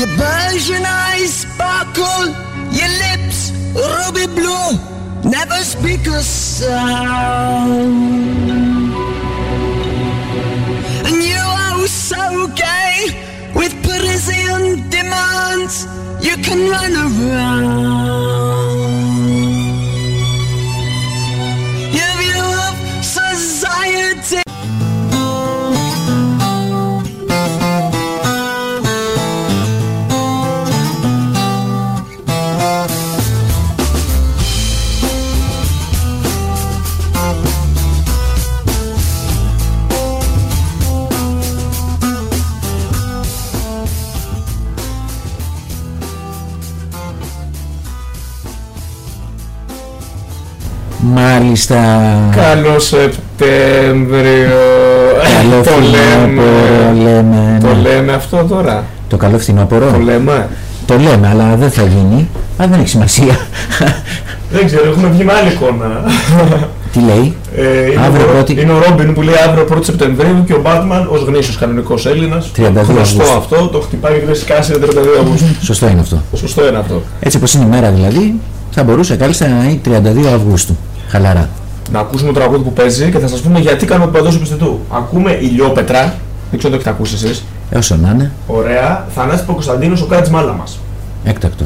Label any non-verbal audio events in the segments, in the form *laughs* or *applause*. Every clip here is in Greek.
Your Persian eyes sparkle, your lips ruby blue, never speak a sound. And you are so gay with Parisian demands, you can run around. Μάλιστα. Καλό Σεπτέμβριο. Καλό το λέμε. φθινόπωρο λέμε. Το ναι. λέμε αυτό τώρα. Το καλό φθινόπωρο. Το λέμε. Το λέμε, αλλά δεν θα γίνει. Α, δεν έχει σημασία. Δεν ξέρω, έχουμε βγει με άλλη εικόνα. Τι λέει; Ε, είναι, Αύριο ο, πρώτη- είναι ο Ρόμπιν που λέει αύριο 1η Σεπτεμβρίου και ο Μπάτμαν ως γνήσιος κανονικός Έλληνας. 32 Γνωστό Αυγούστου. αυτό, το χτυπάει και το έχει σκάσει 32 Αυγούστου. Σωστό είναι αυτό. Σωστό είναι αυτό. Έτσι όπως είναι η μέρα δηλαδή, θα μπορούσε κάλλιστα να είναι 32 Αυγούστου. Χαλαρά. Να ακούσουμε το τραγούδι που παίζει και θα σας πούμε γιατί κάνουμε παντό επιστητού. Ακούμε ηλιόπετρα. Δεν ξέρω αν το έχετε ακούσει εσείς. Όσο να είναι, Ωραία. Θανάσης Παπακοσταντίνο, ο Κάτζ Μάλα μας. έκτακτο.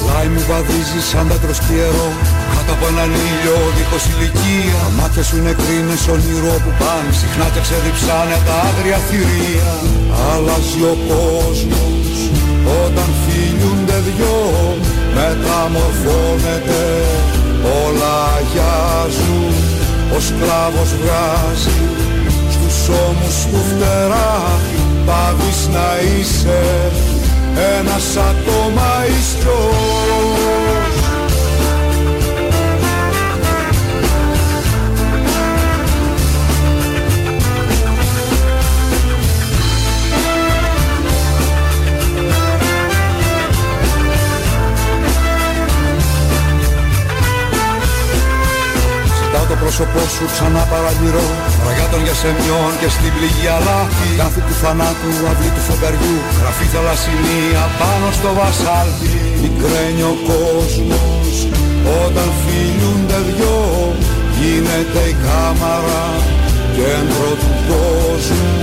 Πλάι μου βαδίζει σαν δάκρυος πιερό Κάτω από έναν ήλιο δίχως ηλικία. Τα μάτια σου είναι κρίνες όνειρο που πάνε. Συχνά και ξεδιψάνε τα άγρια θηρία. Αλλάζει ο κόσμος όταν φίλιουνται δυο. Μεταμορφώνεται όλα αγιάζουν. Ο σκλάβος βγάζει στους ώμους του φτερά. Πάβεις να είσαι ένας ακόμα ιστός πρόσωπό σου ξανά παραγυρώ Ραγιά των γιασεμιών και στην πληγή αλάτι Κάθε του θανάτου, αυλή του φεγγαριού Γραφή θαλασσινία πάνω στο βασάλτι Μικραίνει ο κόσμος όταν φίλουνται δυο. Γίνεται η κάμαρα κέντρο του κόσμου.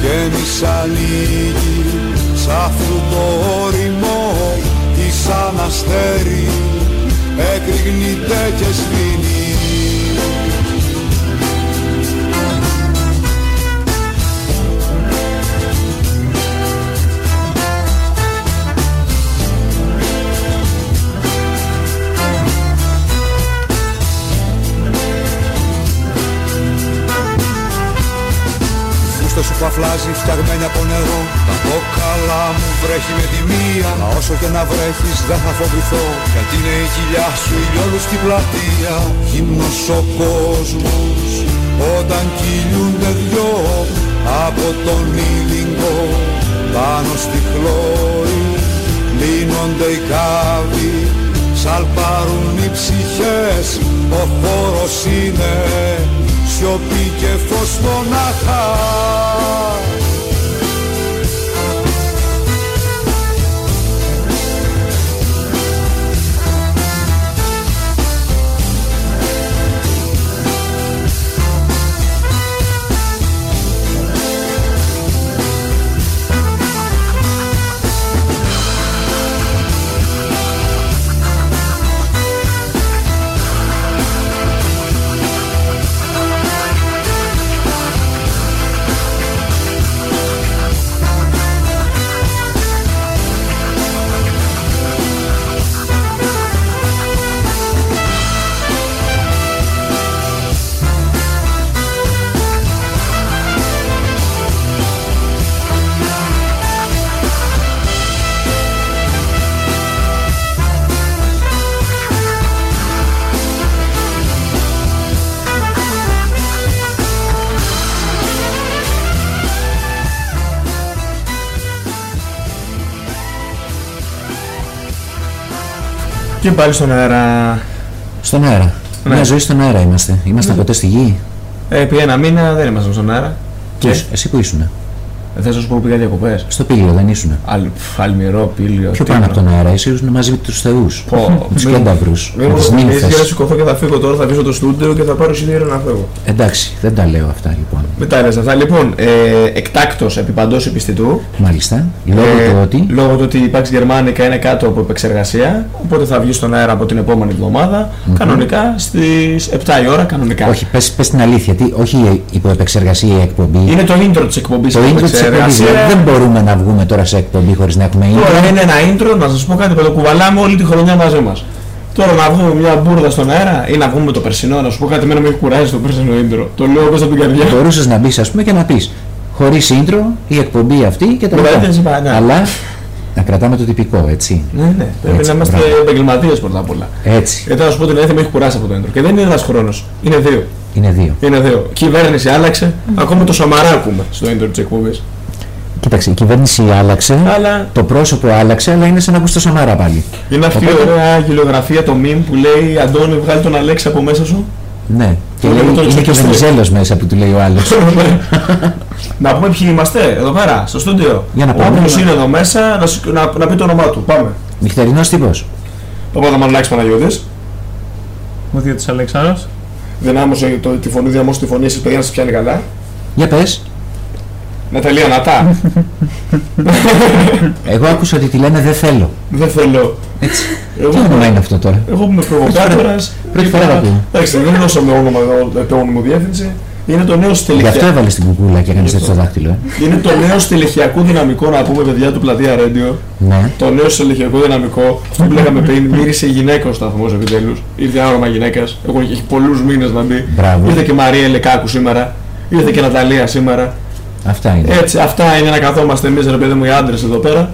Και εμείς ανοίγει σ' αυτού το όριμο. Ή σαν αστέρι εκρηγνείται και σβήνει φούστα σου που αφλάζει φτιαγμένη από νερό. Τα κόκαλα μου βρέχει με τη μία Μα όσο και να βρέχεις δεν θα φοβηθώ. Γιατί είναι η κοιλιά σου ηλιόλου στην πλατεία. Γυμνος ο κόσμος όταν κυλιούνται δυο. Από τον ήλιγκο πάνω στη χλώρη Λύνονται οι κάβοι. Σαλπάρουν οι ψυχές Ο χώρος είναι σιωπή και φως μονάχα Και πάλι στον αέρα. Στον αέρα. Ναι. Μια ζωή στον αέρα είμαστε. Είμαστε ποτέ στη γη. Ε, επί ένα μήνα δεν ήμασταν στον αέρα. Και Ποιος, εσύ που ήσουν. δεν θα σου πω που πήγα διακοπές. Στο πήλιο δεν ήσουν. Αλμυρό, πύλιο. Πιο τι πάνω να- από τον αέρα. Εσύ ήσουν μαζί με τους θεούς. Πω, *laughs* Με τους μην- κένταβρου. Μην Με μου τις το θυμίζεις, για να νύμφε. σηκωθώ και θα φύγω τώρα, θα αφήσω το στούντιο και θα πάρω εισιτήριο να φύγω. Εντάξει, δεν τα λέω αυτά λοιπόν. Μην τα λες αυτά. Λοιπόν, ε, εκτάκτος επί παντός επιστητού. Μάλιστα. Λόγω Ε, του ότι; λόγω του ότι η Pax Germanica είναι κάτω από επεξεργασία, οπότε θα βγει στον αέρα από την επόμενη εβδομάδα, κανονικά στις 7 η ώρα, κανονικά. Όχι, πες, πες την αλήθεια. Τι, όχι υπό επεξεργασία η εκπομπή. Είναι το intro της εκπομπής το από intro της εκπομπής. επεξεργασία. Δεν μπορούμε να βγούμε τώρα σε εκπομπή χωρίς να έχουμε Τώρα intro. είναι ένα intro, να σας πω κάτι που το κουβαλάμε όλη τη χρονιά μαζί μας. Τώρα να βγούμε μια μπουρδα στον αέρα ή να βγούμε το περσινό, να σου πω κάτι, εμένα με έχει κουράσει το περσινό intro. Το λέω όπως από την καρδιά. Μπορούσες να μπεις, ας πούμε, και να πεις χωρίς intro η εκπομπή αυτή και τα Ωραία, λοιπά. δεν είπα, ναι. Αλλά να κρατάμε το τυπικό, έτσι. Ναι, ναι, πρέπει Έτσι, να είμαστε μπράβο. επαγγελματίες πρώτα απ' όλα. Έτσι. Γιατί να σου πω την αλήθεια, με έχει κουράσει από το intro. Και δεν είναι ένας χρόνος, είναι δύο. Είναι δύο. Είναι δύο. Κυβέρνηση άλλαξε, ακόμα το Σαμαρά ακούμε στο intro της εκπομπής. Κοίταξε, η κυβέρνηση άλλαξε. Αλλά Το πρόσωπο άλλαξε, αλλά είναι σαν να ακούς το Σαμάρα πάλι. είναι αυτή η Οπότε- ωραία γελιογραφία, το meme που λέει Αντώνη βγάλει τον Αλέξη από μέσα σου. Ναι. Και Το λέει, λέμε τώρα είναι και ο εξοπλιστή. Βενιζέλος μέσα που του λέει ο άλλος. *laughs* να πούμε ποιοι είμαστε εδώ πέρα, στο στούντιο. Για να πάμε, Όποιος να- είναι εδώ μέσα να, σ- να, να πει το όνομά του. Πάμε. Νυχτερινός τύπος. Ο Παπαδαμανολάκης Παναγιώτης. Ο Διότι Αλεξάνδρος. Δυνάμωσε το, τη φωνή, διαμόρφωσε τη φωνή, εσείς παιδιά να σας πιάνει καλά. Για πες. Ναταλία Νατά. Εγώ άκουσα ότι τη λένε δεν θέλω. δεν θέλω. Έτσι. Εγώ, Τι όνομα είναι αυτό τώρα; εγώ που είμαι προβοκάτορας. Πρώτη φορά το ακούω. Εντάξει, δεν δώσαμε όνομα εδώ, επώνυμο διεύθυνση. Είναι το νέο Γι' αυτό στελεχειακό. έβαλε την κουκούλα και έκανε Γι' έτσι το αυτό. δάχτυλο. Ε. Είναι το νέο στελεχειακό δυναμικό να πούμε παιδιά του πλατεία Radio. Ναι. Το νέο στελεχειακό δυναμικό, αυτό που λέγαμε πριν, μύρισε γυναίκα ο σταθμός επιτέλους. Ήρθε άρωμα γυναίκας. Έχει πολλούς μήνες να μπει. Μπράβο. Ήρθε και Μαρία Ελεκάκου σήμερα. Ήρθε και Ναταλία σήμερα. Αυτά είναι. Έτσι, αυτά είναι να καθόμαστε εμείς, ρε παιδί μου, οι άντρες εδώ πέρα.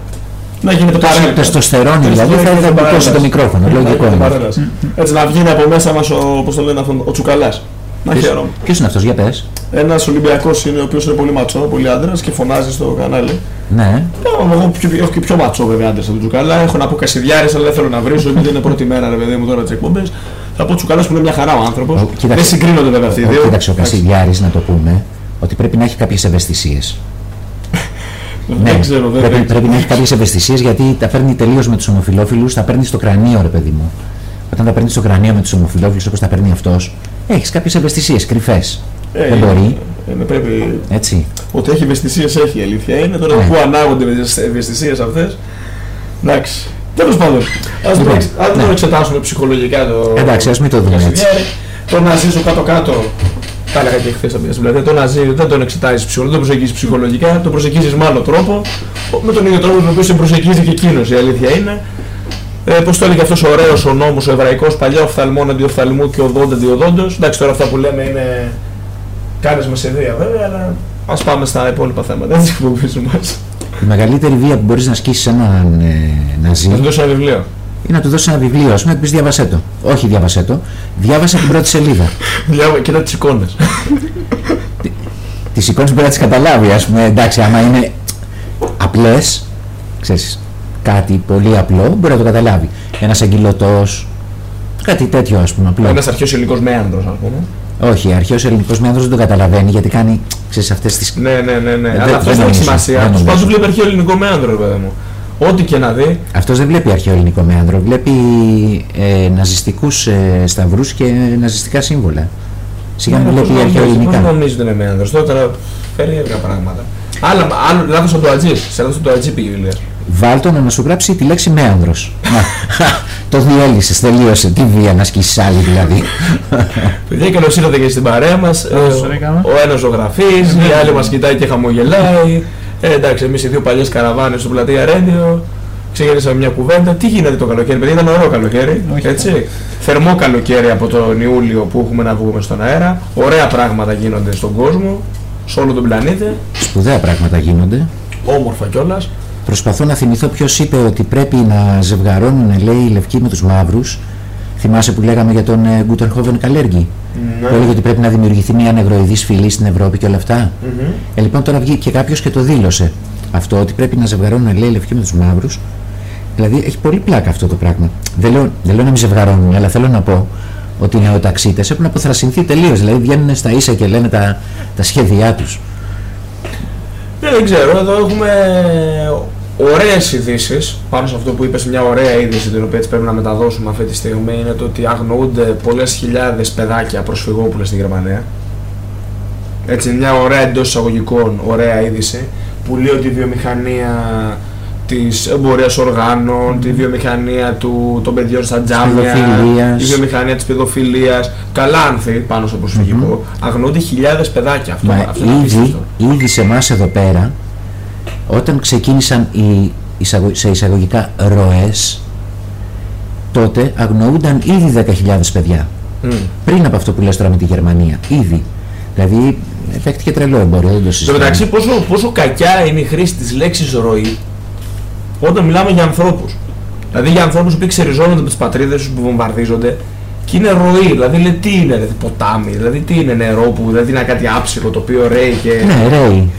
Να γίνεται Το παρέλαση. τεστοστερόνι δηλαδή θα ήθελα να κουκώσει το μικρόφωνο. Λογικό είναι. Έτσι, να βγει από μέσα μας ο, πώς το λένε αυτόν, ο Τσουκαλάς. Να χαίρομαι. Ποιος είναι αυτός, για πες. Ένας Ολυμπιακός είναι ο οποίος είναι πολύ ματσό, πολύ άντρας και φωνάζει στο κανάλι. Ναι. Ε, Εγώ πιο, έχω και πιο ματσό βέβαια άντρες από τον Τσουκαλά. Έχω να πω Κασιδιάρη, αλλά δεν θέλω να βρίσω επειδή είναι πρώτη μέρα ρε παιδί μου τώρα τις εκπομπές. Θα πω Τσουκαλάς που είναι μια χαρά ο άνθρωπος. Ο- κοίταξε. Δεν συγκρίνονται βέβαια αυτοί οι Ο- δύο. Κοίταξε ο Εντάξει, Κασιδιάρης να το πούμε ότι πρέπει να έχει κάποιες ευαισθησίες. Ναι, Δεν ξέρω, δεν πρέπει, δεν πρέπει να έχει κάποιες ευαισθησίες γιατί τα παίρνει τελείως με τους ομοφιλόφιλους, τα παίρνει στο κρανίο ρε παιδί μου. Όταν τα παίρνεις στο κρανίο με τους ομοφιλόφιλους όπως τα παίρνει αυτός, έχεις κάποιες ευαισθησίες κρυφές. Ε, Δεν μπορεί, ε, ναι, πρέπει. έτσι. Ότι έχει ευαισθησίες έχει η αλήθεια είναι. Τώρα Ναι. πού ανάγονται με τις ευαισθησίες αυτές. Εντάξει. Τέλος πάντων, ας Λοιπόν, το ναι. το εξετάσουμε ψυχολογικά το. Εντάξει, ας μην το δούμε έτσι. Κασιδιάρη. Το να ζήσω κάτω-κάτω. Τα έλεγα και χθες από την πλατεία. Το να ζει δεν τον εξετάζεις ψυχολογικά, δεν τον προσεγγίζεις ψυχολογικά, τον προσεγγίζεις με άλλο τρόπο. Με τον ίδιο τρόπο με τον οποίο σε προσεγγίζει και εκείνος. Η αλήθεια είναι. Ε, Πώς το έλεγε αυτός ο ωραίος ο νόμος, ο εβραϊκός παλιά, οφθαλμόν αντί οφθαλμού και οδόντα αντί οδόντος. Εντάξει, τώρα αυτά που λέμε είναι. Κάνε με σεδία βέβαια, αλλά ας πάμε στα υπόλοιπα θέματα τη εκπομπή μας. Η μεγαλύτερη βία που μπορείς να ασκήσεις σε έναν ε, ναζί Να του δώσω ένα βιβλίο. Είναι να του δώσεις ένα βιβλίο, ας πούμε, να του πεις διάβασέ το. Όχι διάβασέ το, διάβασα την πρώτη σελίδα. *laughs* Διάβα- Κοίτα τις εικόνες. *laughs* τις εικόνες μπορεί να τις καταλάβει ας πούμε εντάξει άμα είναι απλές ξέρεις κάτι πολύ απλό μπορεί να το καταλάβει ένας αγγυλωτός κάτι τέτοιο ας πούμε απλό Ένας αρχαίος ελληνικός μέανδρος, ας πούμε. όχι αρχαίος ελληνικός μέανδρος δεν το καταλαβαίνει γιατί κάνει ξέρεις αυτές τις Ναι, ναι, ναι. ναι. Δεν- Αλλά αυτό δεν δεν έχει νομίζω, σημασία. δεν Του νομίζω. πάντων βλέπει αρχαίο ελληνικό μέανδρο, ρε παιδί μου. Ό,τι και να δει. αυτός δεν βλέπει αρχαίο ελληνικό μέανδρο βλέπει ε, ναζιστικούς ε, σταυρούς και ναζιστικά σύμβολα σιγά μην βλέπει αρχαίο Πώς ελληνικά νομίζεις ότι είναι μέανδρος; Τώρα περίεργα πράγματα. Άλλα, άλλο λάθος από το ατζή. Σε λάθος από το ατζή πήγε ο Ηλίας. Βάλτο να σου γράψει τη λέξη μέανδρος Να, το διέλυσες, τελείωσε τι βία να ασκήσεις άλλη δηλαδή Παιδιά, καλώ ήρθατε και στην παρέα μας. Καλώς ήρθαμε. ο ένας ζωγραφίζει, η άλλη μας κοιτάει και χαμογελάει. Ε, εντάξει, εμείς οι δύο παλιές καραβάνες στο πλατεία Ρέντιο. Ξεκινήσαμε μια κουβέντα. Τι γίνεται το καλοκαίρι, παιδιά, ήταν ωραίο καλοκαίρι. Όχι. έτσι. Θερμό καλοκαίρι από τον Ιούλιο που έχουμε να βγούμε στον αέρα. Ωραία πράγματα γίνονται στον κόσμο, σε όλο τον πλανήτη. σπουδαία πράγματα γίνονται Όμορφα κιόλας. Προσπαθώ να θυμηθώ ποιος είπε ότι πρέπει να ζευγαρώνουν, λέει, οι λευκοί με τους μαύρους. Θυμάσαι που λέγαμε για τον ε, Γκούτερχόβεν Καλέργη. Που έλεγε ότι πρέπει να δημιουργηθεί μια νευροειδή φυλή στην Ευρώπη και όλα αυτά; Ε, λοιπόν, τώρα βγήκε κάποιος και το δήλωσε αυτό, ότι πρέπει να ζευγαρώνουν, λέει, οι λευκοί με τους μαύρους. Δηλαδή έχει πολύ πλάκα αυτό το πράγμα. Δεν λέω, δεν λέω να μην ζευγαρώνουν, αλλά θέλω να πω ότι οι νεοταξίτες έχουν αποθρασινθεί τελείως. Δηλαδή βγαίνουν στα ίσα και λένε τα, τα σχέδιά τους. Ναι, δεν ξέρω, εδώ έχουμε ωραίες ειδήσεις πάνω σε αυτό που είπες, μια ωραία είδηση την οποία έτσι πρέπει να μεταδώσουμε αυτή τη στιγμή είναι το ότι αγνοούνται πολλές χιλιάδες παιδάκια προσφυγόπουλα στη Γερμανία. Έτσι, μια ωραία εντός εισαγωγικών ωραία είδηση που λέει ότι η βιομηχανία της εμπορίας οργάνων, τη βιομηχανία του, των παιδιών στα τζάμια, παιδοφιλίας. η βιομηχανία της παιδοφιλίας, καλά άνθη πάνω στο προσφυγικό, αγνοούνται χιλιάδες παιδάκια. Αυτό, Μα αυτό είναι ήδη, απίστευτο. ήδη σε εμάς εδώ πέρα, όταν ξεκίνησαν οι εισαγω- σε εισαγωγικά ροές, τότε αγνοούνταν ήδη 10.000 παιδιά. Μμ. Πριν από αυτό που λες τώρα με τη Γερμανία. Ήδη. Δηλαδή, παίχτηκε τρελό εμπόριο, δεν το Στο συζητάμε. μεταξύ, πόσο, πόσο κακιά είναι η χρήση της λέξης ροή όταν μιλάμε για ανθρώπους. Δηλαδή για ανθρώπους που ξεριζώνονται με τις πατρίδες τους που βομβαρδίζονται και είναι ροή. Δηλαδή λέει τι είναι, ρε, ποτάμι, δηλαδή τι είναι νερό που δηλαδή είναι κάτι άψυχο το οποίο ρέει και. Ναι, ρέει.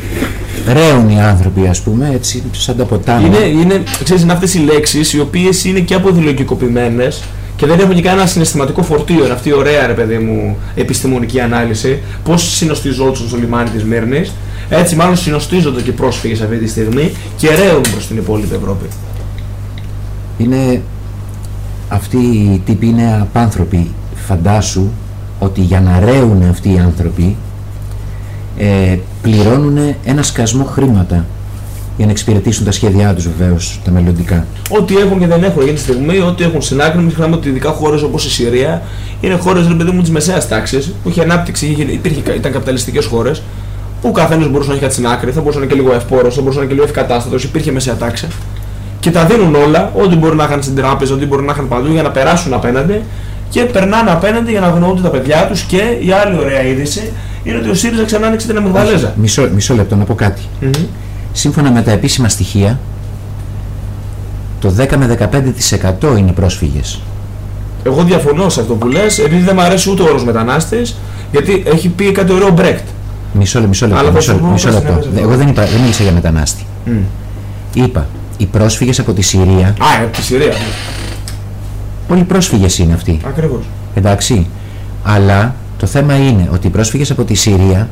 Ρέουν οι άνθρωποι, ας πούμε, έτσι, σαν τα ποτάμια. Είναι, είναι, ξέρεις, είναι αυτές οι λέξεις οι οποίες είναι και αποδηλογικοποιημένες και δεν έχουν και κανένα συναισθηματικό φορτίο. Είναι αυτή η ωραία, ρε παιδί μου, επιστημονική ανάλυση. Πώς συνοστιζόντουσαν στο λιμάνι της Μύρνης. Έτσι, μάλλον συνοστίζονται και οι πρόσφυγες αυτή τη στιγμή και ρέουν προς την υπόλοιπη Ευρώπη. είναι αυτοί οι τύποι είναι απάνθρωποι. Φαντάσου ότι για να ρέουν αυτοί οι άνθρωποι ε, πληρώνουν ένα σκασμό χρήματα για να εξυπηρετήσουν τα σχέδιά τους βεβαίως, τα μελλοντικά. Ό,τι έχουν και δεν έχουν για τη στιγμή, ό,τι έχουν στην άκρη, μην ξεχνάμε ότι ειδικά χώρες όπως η Συρία είναι χώρες ρε παιδί μου της μεσαίας τάξης που είχε ανάπτυξη, είχε, υπήρχε, ήταν καπιταλιστικές χώρες που ο καθένας μπορούσε να έχει κάτι στην άκρη, θα μπορούσε να είναι και λίγο ευπόρο, θα μπορούσε να είναι και λίγο ευκατάστατος, υπήρχε μεσαία τάξη. Και τα δίνουν όλα, ό,τι μπορεί να είχαν στην τράπεζα, ό,τι μπορεί να είχαν παντού για να περάσουν απέναντι και περνάνε απέναντι για να αγνοούνται τα παιδιά τους. Και η άλλη ωραία είδηση είναι ότι ο ΣΥΡΙΖΑ ξανά άνοιξε την αμυγδαλέζα. Μισό, μισό λεπτό να πω κάτι. Μμμ. Σύμφωνα με τα επίσημα στοιχεία, το 10 με 15% είναι πρόσφυγες. Εγώ διαφωνώ σε αυτό που λες, επειδή δεν μου αρέσει ούτε ο όρος μετανάστες, γιατί έχει πει κάτι ωραίο Μπρέκτ. Μισό, λε- μισό λεπτό. Αλλά θα Μισό, σου πω μισό πώς λεπτό. συνέβη αυτό. Εγώ δεν, είπα, δεν μίλησα για μετανάστη. Είπα, οι πρόσφυγες από τη Συρία, Α, από τη Συρία. πολλοί πρόσφυγες είναι αυτοί. Ακριβώς. Εντάξει. Αλλά το θέμα είναι ότι οι πρόσφυγες από τη Συρία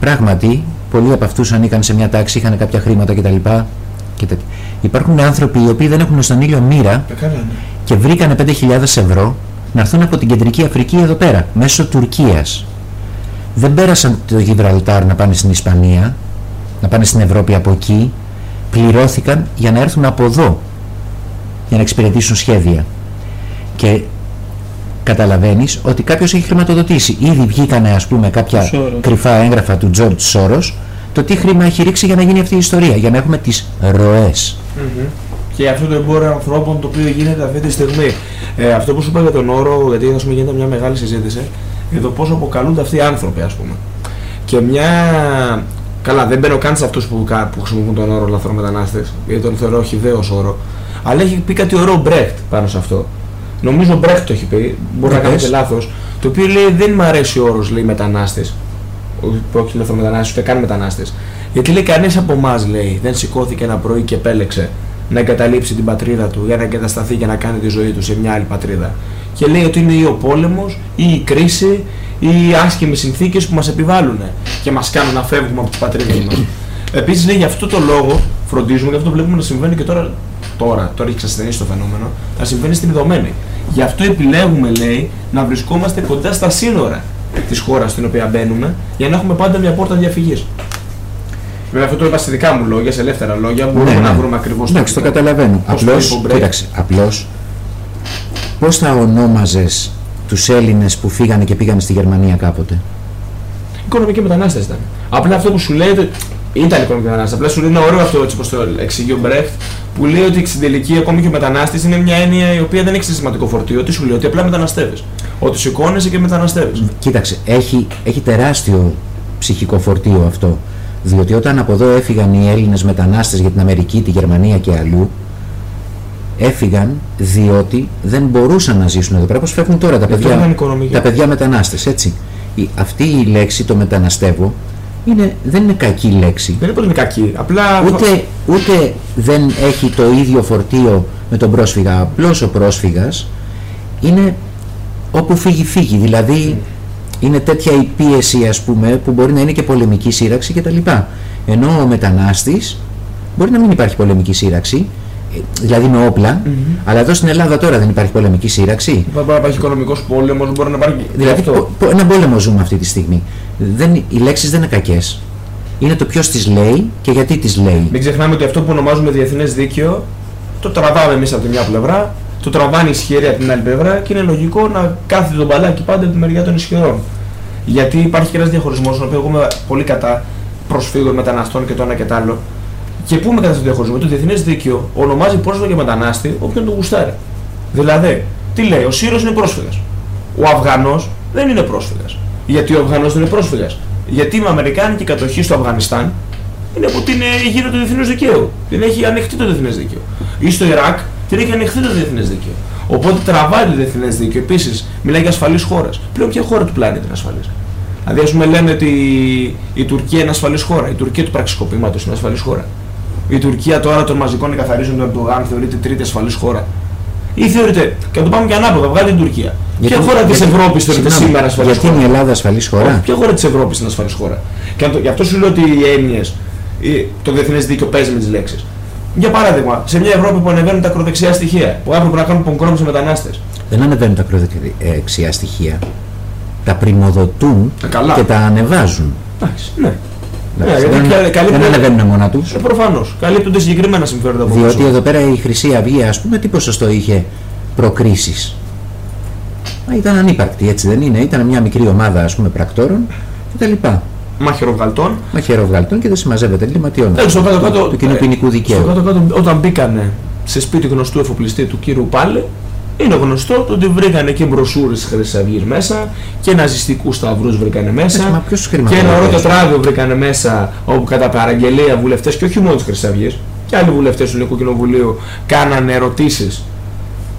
πράγματι πολλοί από αυτούς ανήκαν σε μια τάξη, είχαν κάποια χρήματα κτλ. Και τέτοια. Υπάρχουν άνθρωποι οι οποίοι δεν έχουν στον ήλιο μοίρα Καλά, ναι. και βρήκανε 5.000 ευρώ να έρθουν από την κεντρική Αφρική εδώ πέρα, μέσω Τουρκίας. Δεν πέρασαν το Γιβραλτάρ να πάνε στην Ισπανία, να πάνε στην Ευρώπη από εκεί, πληρώθηκαν για να έρθουν από εδώ, για να εξυπηρετήσουν σχέδια. Και καταλαβαίνεις ότι κάποιος έχει χρηματοδοτήσει. Ήδη βγήκανε ας πούμε κάποια Σόρος. κρυφά έγγραφα του George Σόρος, το τι χρήμα έχει ρίξει για να γίνει αυτή η ιστορία, για να έχουμε τις ροές. Και αυτό το εμπόριο ανθρώπων το οποίο γίνεται αυτή τη στιγμή. Ε, αυτό που σου είπα για τον όρο, γιατί ας πούμε, γίνεται μια μεγάλη συζήτηση για το πώ αποκαλούνται αυτοί οι άνθρωποι, ας πούμε. Και μια. Καλά, δεν μπαίνω καν σε αυτούς που, κα- που χρησιμοποιούν τον όρο λαθρομετανάστες, γιατί τον θεωρώ χιδαίο όρο. Αλλά έχει πει κάτι ωραίο Μπρέχτ πάνω σε αυτό. Νομίζω ο Μπρέχτ το έχει πει, μπορεί να Για κάνω πες. και λάθος. Το οποίο λέει δεν μ' αρέσει ο όρος λέει μετανάστες. Όχι λαθρομετανάστε, ούτε καν μετανάστες. Γιατί λέει κανείς από εμάς λέει δεν σηκώθηκε ένα πρωί και επέλεξε να εγκαταλείψει την πατρίδα του για να εγκατασταθεί και να κάνει τη ζωή του σε μια άλλη πατρίδα. Και λέει ότι είναι ή ο πόλεμος, ή η κρίση, ή οι άσχημες συνθήκες που μας επιβάλλουν και μας κάνουν να φεύγουμε από τι πατρίδε μας. Επίσης λέει γι' αυτό το λόγο φροντίζουμε, και αυτό το βλέπουμε να συμβαίνει και τώρα, τώρα, τώρα έχει ξασθενήσει το φαινόμενο, να συμβαίνει στην Ιδωμένη. Γι' αυτό επιλέγουμε, λέει, να βρισκόμαστε κοντά στα σύνορα της χώρας στην οποία μπαίνουμε, για να έχουμε πάντα μια πόρτα διαφυγής. Βέβαια, αυτό το είπα σε δικά μου λόγια, σε ελεύθερα λόγια. Μπορούμε να βρούμε ακριβώς Εντάξει, το καταλαβαίνω. Πώς το Απλώς, είπε ο Μπρέκ. κοίταξε, απλώς, πώς θα ονόμαζες τους Έλληνες που φύγανε και πήγανε στη Γερμανία κάποτε; Οικονομικοί μετανάστε ήταν. Απλά αυτό που σου λέει. Ότι Ήταν οικονομικοί μετανάστε. Απλά σου λέει είναι ωραίο αυτό έτσι όπως το εξηγεί ο Μπρέχτ, που λέει ότι στην τελική ακόμη και ο μετανάστης είναι μια έννοια η οποία δεν έχει συστηματικό φορτίο. Τι σου λέει, ότι απλά μεταναστεύεις. Ότι σηκώνεσαι και μεταναστεύεις. Κοίταξε, έχει, έχει τεράστιο ψυχικό φορτίο αυτό. Διότι όταν από εδώ έφυγαν οι Έλληνες μετανάστες για την Αμερική, τη Γερμανία και αλλού, έφυγαν διότι δεν μπορούσαν να ζήσουν εδώ πέρα, όπως φεύγουν τώρα τα Γι' αυτό ήταν παιδιά, οικονομικοί. τα παιδιά μετανάστες, έτσι. Η, αυτή η λέξη, το μεταναστεύω, είναι, δεν είναι κακή λέξη. Δεν είναι πως είναι κακή. Απλά. Ούτε, ούτε δεν έχει το ίδιο φορτίο με τον πρόσφυγα. Απλώς ο πρόσφυγας είναι όπου φύγει φύγει. Δηλαδή είναι τέτοια η πίεση ας πούμε που μπορεί να είναι και πολεμική σύραξη κτλ. Ενώ ο μετανάστης μπορεί να μην υπάρχει πολεμική σύραξη, ε, δηλαδή με όπλα, αλλά εδώ στην Ελλάδα τώρα δεν υπάρχει πολεμική σύραξη. Μπορεί να υπάρχει οικονομικός πόλεμος, μπορεί να υπάρχει. Δηλαδή αυτό. πο- πο- έναν πόλεμο ζούμε αυτή τη στιγμή. Δεν, οι λέξεις δεν είναι κακές. Είναι το ποιος τις λέει και γιατί τις λέει. Μην ξεχνάμε ότι αυτό που ονομάζουμε διεθνές δίκαιο το τραβάμε εμείς από τη μια πλευρά, το τραβάνε οι ισχυροί από την άλλη πλευρά και είναι λογικό να κάθεται το μπαλάκι πάντα από τη μεριά των ισχυρών. Γιατί υπάρχει και ένας διαχωρισμός, στον οποίο εγώ είμαι πολύ κατά προσφύγων, μεταναστών και το ένα και το άλλο. Και πού είμαι κατά αυτό το διαχωρισμό; Το διεθνές δίκαιο ονομάζει πρόσφυγα και μετανάστη όποιον το γουστάρει. Δηλαδή, τι λέει, ο Σύρος είναι πρόσφυγας. Ο Αφγανός δεν είναι πρόσφυγας. Γιατί ο Αφγανός δεν είναι πρόσφυγας. Γιατί με Αμερικάνικη κατοχή στο Αφγανιστάν είναι που την ε, γύρω του διεθνούς δικαίου. Την έχει ανοιχτεί το διεθνές δίκαιο. Ή στο Ιράκ την έχει ανοιχτεί το διεθνές δίκαιο. Οπότε τραβάει το διεθνές δίκαιο. Επίσης, μιλάει για ασφαλή χώρα. Πλέον ποια χώρα του πλανήτη είναι ασφαλή. Δηλαδή, ας πούμε, λένε ότι η Τουρκία είναι ασφαλής χώρα. Η Τουρκία του πραξικοπήματος είναι ασφαλής χώρα. Η Τουρκία τώρα των μαζικών εκαθαρίζων του Ερντογάν θεωρείται τρίτη ασφαλής χώρα. Ή θεωρείται, και να το πάμε και ανάποδα, βγάλει την Τουρκία. Ποια χώρα της γιατί- Ευρώπης θεωρείται συγγνώμη, σήμερα ασφαλής Γιατί χώρα; είναι η Ελλάδα ασφαλής χώρα; Όχι, Ποια χώρα της Ευρώπης είναι ασφαλής χώρα; Και αν το- γι' αυτό σου λέω ότι οι έννοιες, το διεθνές δίκαιο παίζει με τις λέξεις. Για παράδειγμα, σε μια Ευρώπη που ανεβαίνουν τα ακροδεξιά στοιχεία, που έπρεπε να κάνουν πογκρόμου σε μετανάστες. Δεν ανεβαίνουν τα ακροδεξιά στοιχεία. Τα πρημοδοτούν Ε, καλά. και τα ανεβάζουν. Εντάξει, ναι. Εντάξει, γιατί δεν, κα- δεν καλύπτουν- ανεβαίνουν μόνα τους. Ε, Προφανώς. Καλύπτονται συγκεκριμένα συμφέροντα από Διότι πίσω. εδώ πέρα η Χρυσή Αυγή, ας πούμε, τι ποσοστό είχε προκρίσεις; Μα ήταν ανύπαρκτη, έτσι δεν είναι. Ήταν μια μικρή ομάδα, ας πούμε, πρακτόρων κτλ. Μαχαιροβγαλτών. Μαχαιροβγαλτών και δεν συμμαζεύεται εγκληματιών. Ε, στο κάτω-κάτω. του κοινού ε, ποινικού Στο δικαίου. κάτω-κάτω, όταν μπήκανε σε σπίτι γνωστού εφοπλιστή του κύρου Πάλε, είναι γνωστό το ότι βρήκανε και μπροσούρες της Χρυσής Αυγής μέσα και ναζιστικούς σταυρούς βρήκανε μέσα Εντάξει, μα ποιος τους και ένα χρηματοδοτεί ωραίο αυτό; τετράδιο βρήκανε μέσα όπου κατά παραγγελία βουλευτές και όχι μόνο της Χρυσής Αυγής και άλλοι βουλευτές του Ελληνικού Κοινοβουλίου κάνανε ερωτήσεις ε,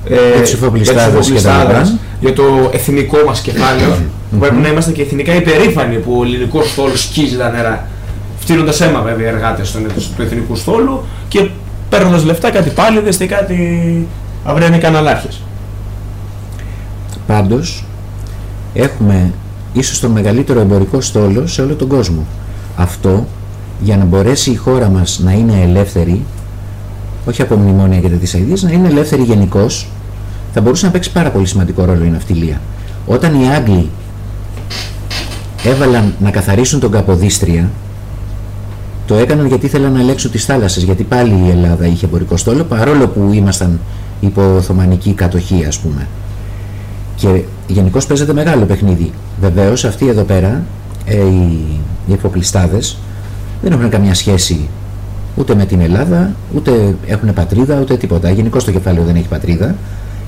Για τους εφοπλιστάδες για τους και τα εφοπλιστάδες, λοιπά. για το εθνικό μας κεφάλαιο που πρέπει να είμαστε και εθνικά υπερήφανοι που ο ελληνικός στόλος σκίζει τα νερά φτύνοντας αίμα βέβαια οι εργάτες του, του εθνικού στόλου και παίρνοντας λεφτά κάτι πάλιδες και κάτι αυριανοί καναλάρχες. Πάντως, έχουμε ίσως τον μεγαλύτερο εμπορικό στόλο σε όλο τον κόσμο. Αυτό, για να μπορέσει η χώρα μας να είναι ελεύθερη, όχι από μνημόνια και τέτοιες αειδίες, να είναι ελεύθερη γενικώς, θα μπορούσε να παίξει πάρα πολύ σημαντικό ρόλο η ναυτιλία. Όταν οι Άγγλοι έβαλαν να καθαρίσουν τον Καποδίστρια, το έκαναν γιατί ήθελαν να ελέγξουν τις θάλασσες, γιατί πάλι η Ελλάδα είχε εμπορικό στόλο, παρόλο που ήμασταν υπό Οθωμανική κατοχή, ας πούμε. Και γενικώς παίζεται μεγάλο παιχνίδι. Βεβαίως αυτοί εδώ πέρα, ε, οι, οι εφοπλιστάδες, δεν έχουν καμιά σχέση ούτε με την Ελλάδα, ούτε έχουν πατρίδα, ούτε τίποτα. Γενικώς το κεφάλαιο δεν έχει πατρίδα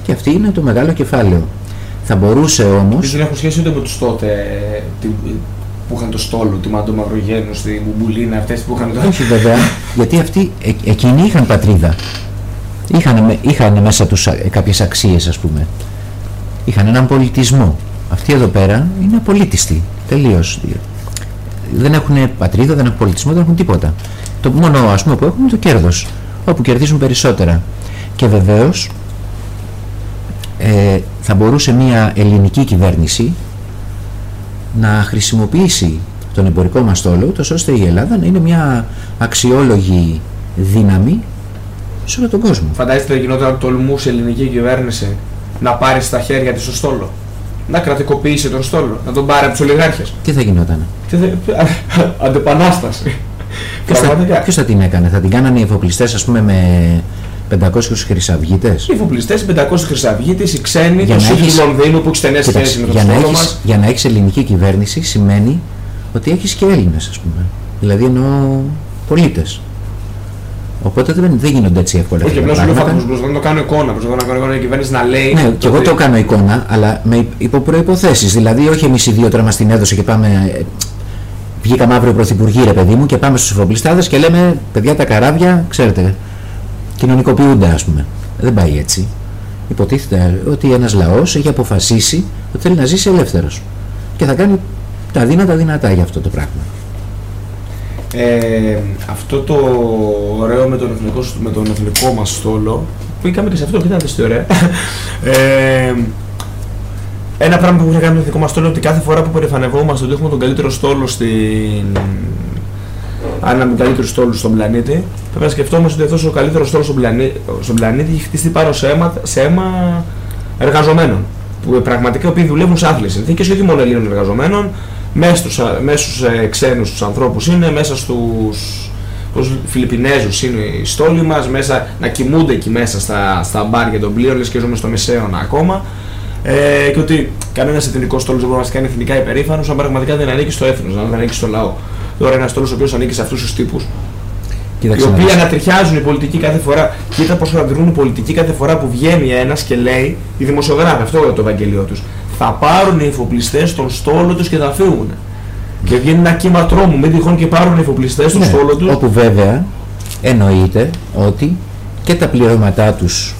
και αυτή είναι το μεγάλο κεφάλαιο. Θα μπορούσε όμω. Δεν έχουν σχέση ούτε με τους τότε ε, τι- που είχαν το στόλο, τη Μαντό Μαυρογένου, στη Μπουμπουλίνα, αυτές που είχαν το... Όχι βέβαια, γιατί αυτοί ε, εκείνοι είχαν πατρίδα. Είχαν, με- είχαν μέσα τους ε, κάποιες αξίες ας πούμε. Είχαν έναν πολιτισμό. Αυτοί εδώ πέρα είναι απολύτιστοι. Τελείως. Δεν έχουν πατρίδα, δεν έχουν πολιτισμό, δεν έχουν τίποτα. Το μόνο ας πούμε που έχουν είναι το κέρδος. Όπου κερδίζουν περισσότερα. Και βεβαίως ε, θα μπορούσε μια ελληνική κυβέρνηση να χρησιμοποιήσει τον εμπορικό μας στόλο, ούτως ώστε η Ελλάδα να είναι μια αξιόλογη δύναμη σε όλο τον κόσμο. Φαντάζεστε θα γινόταν να τολμούσε η ελληνική κυβέρνηση να πάρει στα χέρια της το στόλο; Να κρατικοποιήσει τον στόλο, να τον πάρει από τους ολιγάρχες; Τι θα γινότανε. Τι θα... *laughs* Αντεπανάσταση. Ποιος θα, Πραγματικά. ποιος θα την έκανε, θα την κάνανε οι εφοπλιστές ας πούμε με 500 χρυσαυγίτες; Οι εφοπλιστές, οι 500 χρυσαυγίτες, οι ξένοι, Για το να Σίδη έχεις- του Λονδίνου που έχει στενές Κοίταξε, σχέσεις με τον για, να στόλο έχεις, μας. για να έχεις ελληνική κυβέρνηση σημαίνει ότι έχεις και Έλληνες ας πούμε. Δηλαδή εννοώ πολίτες. Οπότε δεν, δεν γίνονται έτσι εύκολα Όχι, αυτά τα απλά σου λέω πράγματα. φάτος, προσπαθώ να το κάνω εικόνα. Προσπαθώ να κάνω εικόνα η κυβέρνηση να λέει. Ναι, και εγώ ότι- το κάνω εικόνα, αλλά με υπό προποθέσει. Δηλαδή, όχι εμείς οι δύο τώρα μας την έδωσε και πάμε. Ε, Βγήκαμε αύριο πρωθυπουργοί, ρε παιδί μου, και πάμε στους εφοπλιστάδες και λέμε: Παιδιά, τα καράβια, ξέρετε, κοινωνικοποιούνται, ας πούμε. Δεν πάει έτσι. Υποτίθεται ότι ένας λαός έχει αποφασίσει ότι θέλει να ζήσει ελεύθερος. Και θα κάνει τα δύνατα δυνατά για αυτό το πράγμα. ε, αυτό το ωραίο με τον εθνικό, με τον εθνικό μας στόλο, που είχαμε και σε αυτό, κοιτάξτε τι ωραία. Ε, ένα πράγμα που έχουμε κάνει με τον εθνικό μας στόλο είναι ότι κάθε φορά που περηφανευόμαστε ότι έχουμε τον καλύτερο στόλο στην... Ένα από του καλύτερου στόλου στον πλανήτη, πρέπει να σκεφτόμαστε ότι αυτός ο καλύτερος στόλος στον πλανήτη, στον πλανήτη έχει χτιστεί πάνω σε αίμα, σε αίμα εργαζομένων. Που πραγματικά οποίοι δουλεύουν σε άθλιε συνθήκε και όχι μόνο Ελλήνων εργαζομένων, μέσα στους, α- μέσα στους ε, ξένους τους ανθρώπους είναι, μέσα στους, στους Φιλιππινέζους είναι οι στόλοι μας, μέσα να κοιμούνται εκεί μέσα στα, στα μπάρια των πλοίων, λες και ζούμε στο μεσαίωνα ακόμα. Ε, και ότι κανένας εθνικός στόλος δεν μπορεί να μας κάνει εθνικά υπερήφανο αν πραγματικά δεν ανήκει στο έθνος, αν δεν ανήκει στο λαό. Τώρα ένας στόλος ο οποίος ανήκει σε αυτούς τους τύπους. Οι Κοίταξε να οποίοι δεις. ανατριχιάζουν οι πολιτικοί κάθε φορά. Κοίτα πώς αντιδρούν οι πολιτικοί κάθε φορά που βγαίνει ένας και λέει, οι δημοσιογράφοι, αυτό είναι το Ευαγγελίο τους. Θα πάρουν οι εφοπλιστές τον στόλο τους και θα φύγουν. Και βγαίνει ένα κύμα τρόμου, μην τυχόν και πάρουν οι εφοπλιστές τον Ναι, στόλο τους. Όπου βέβαια εννοείται ότι και τα πληρώματά τους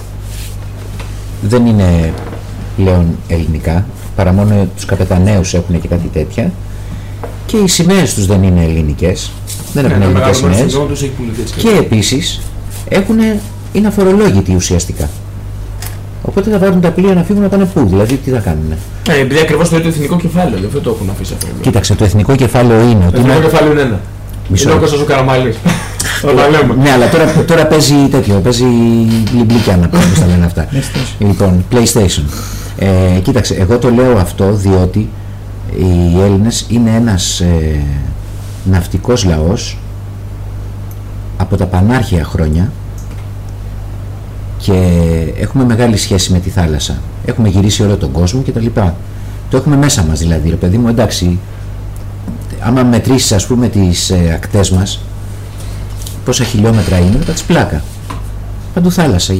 δεν είναι πλέον ελληνικά, παρά μόνο τους καπεταναίους έχουν και κάτι τέτοια και οι σημαίες τους δεν είναι ελληνικές, δεν έχουν ελληνικές σημαίες και επίσης έχουν, είναι αφορολόγητοι ουσιαστικά. Οπότε θα βάλουν τα πλοία να φύγουν να πάνε πού, δηλαδή τι θα κάνουν. Ε, επειδή ακριβώς το ίδιο εθνικό κεφάλαιο, γι' αυτό το έχουν αφήσει αυτό. Κοίταξε, το εθνικό κεφάλαιο είναι Το ότι εθνικό είναι- κεφάλαιο είναι ένα. Μισό Είναι ο λεπτό. Κώστας ο Καραμαλής. *laughs* Θα τα λέμε. Ναι, αλλά τώρα, τώρα παίζει τέτοιο, παίζει λιμπλίκια να πούμε, πώς τα λένε αυτά. λοιπόν, PlayStation. Ε, κοίταξε, εγώ το λέω αυτό διότι οι Έλληνες είναι ένας ε, ναυτικός λαός από τα πανάρχια χρόνια και έχουμε μεγάλη σχέση με τη θάλασσα. Έχουμε γυρίσει όλο τον κόσμο και τα λοιπά. Το έχουμε μέσα μας δηλαδή, ρε παιδί μου, εντάξει. Άμα μετρήσεις ας πούμε τις ε, ακτές μας, πόσα χιλιόμετρα είναι, τα της πλάκα. Παντού θάλασσα.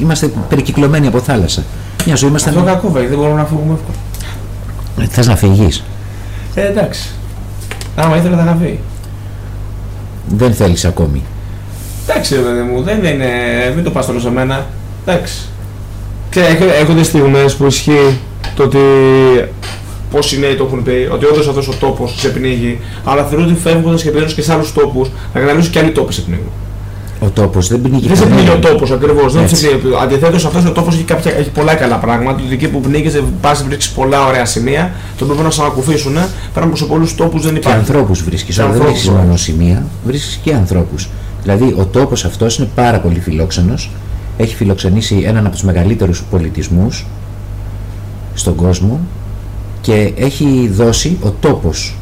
Είμαστε περικυκλωμένοι από θάλασσα. Μια ζωή είμαστε... Αυτό κακό βέβαια, δεν μπορούμε να φύγουμε εύκολα. Ε, Θες να φύγεις. Ε, εντάξει. Άμα ήθελα θα είχα φύγει. Δεν θέλεις ακόμη. Εντάξει, ρε παιδί μου, δεν είναι. Μην το πας τώρα σε μένα. Εντάξει. Ξέρετε, έχ- έρχονται στιγμές που ισχύει το ότι πόσοι νέοι το έχουν πει, ότι όντως αυτός ο τόπος σε πνίγει, αλλά θεωρώ ότι φεύγοντας και πηγαίνοντας και σε άλλους τόπους, θα καταλαβαίνεις και άλλοι τόποι σε πνίγουν. Ο τόπος δεν πνίγει Δεν σε πνίγει ο κανέναν. τόπος ακριβώς. Έτσι. Αντιθέτως, αυτός ο τόπος έχει, κάποια- έχει πολλά καλά πράγματα. Ότι εκεί που πνίγει, πας βρίσκεις πολλά ωραία σημεία, το οποίο να σε ανακουφίσουν. Πράγμα που σε πολλούς τόπους δεν Και υπάρχει. ανθρώπους βρίσκεις. Και Όταν δεν ανθρώπους, βρίσκεις ναι. μόνο σημεία, βρίσκεις και ανθρώπους. Δηλαδή ο τόπος αυτός είναι πάρα πολύ φιλόξενος. Έχει φιλοξενήσει έναν από τους μεγαλύτερους πολιτισμούς στον κόσμο και έχει δώσει ο τόπος.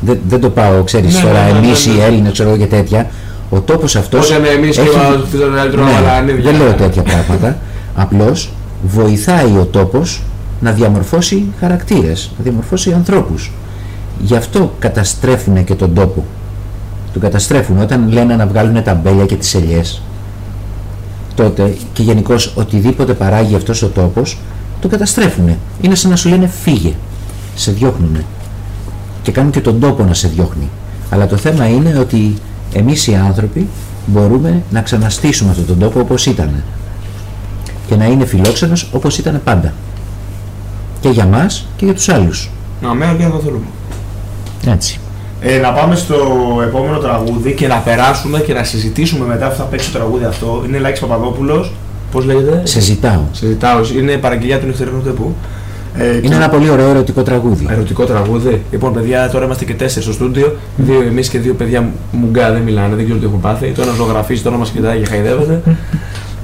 Δεν, δεν το πάω, ξέρεις Ναι, τώρα, ναι, ναι, εμείς ναι, ναι. οι Έλληνες, ξέρω εγώ και τέτοια. Ο τόπος αυτός Όσο είναι εμείς και έχει- μα χτίζανε καλύτερο Ναι, αλλά ανίδια. δεν λέω τέτοια πράγματα. Απλώς βοηθάει ο τόπος να διαμορφώσει χαρακτήρες, να διαμορφώσει ανθρώπους. Γι' αυτό καταστρέφουν και τον τόπο. Τον καταστρέφουν όταν λένε να βγάλουν τα μπέλια και τις ελιές. Τότε και γενικώς οτιδήποτε παράγει αυτός ο τόπος, τον καταστρέφουν. Είναι σαν να σου λένε φύγε. Σε διώχνουνε. Και κάνουν και τον τόπο να σε διώχνει. Αλλά το θέμα είναι ότι εμείς οι άνθρωποι μπορούμε να ξαναστήσουμε αυτόν τον τόπο όπως ήταν. Και να είναι φιλόξενος όπως ήταν πάντα. Και για μας και για τους άλλους. Να μένω και να το θέλουμε. Έτσι. Ε, να πάμε στο επόμενο τραγούδι και να περάσουμε και να συζητήσουμε μετά που θα παίξει το τραγούδι αυτό. Είναι Λάκης Παπαδόπουλος. Πώς λέγεται; Σε ζητάω. Σε ζητάω. Είναι παραγγελιά του νυχτερινού τύπου. Ε, Είναι ένα πολύ ωραίο ερωτικό τραγούδι. Ερωτικό τραγούδι. Λοιπόν, παιδιά, τώρα είμαστε και τέσσερις στο στούντιο. Δύο εμείς και δύο παιδιά μουγκά δεν μιλάνε, δεν ξέρω τι έχουν πάθει. Το ένα ζωγραφίζει, το ένα μα κοιτάει και χαϊδεύεται.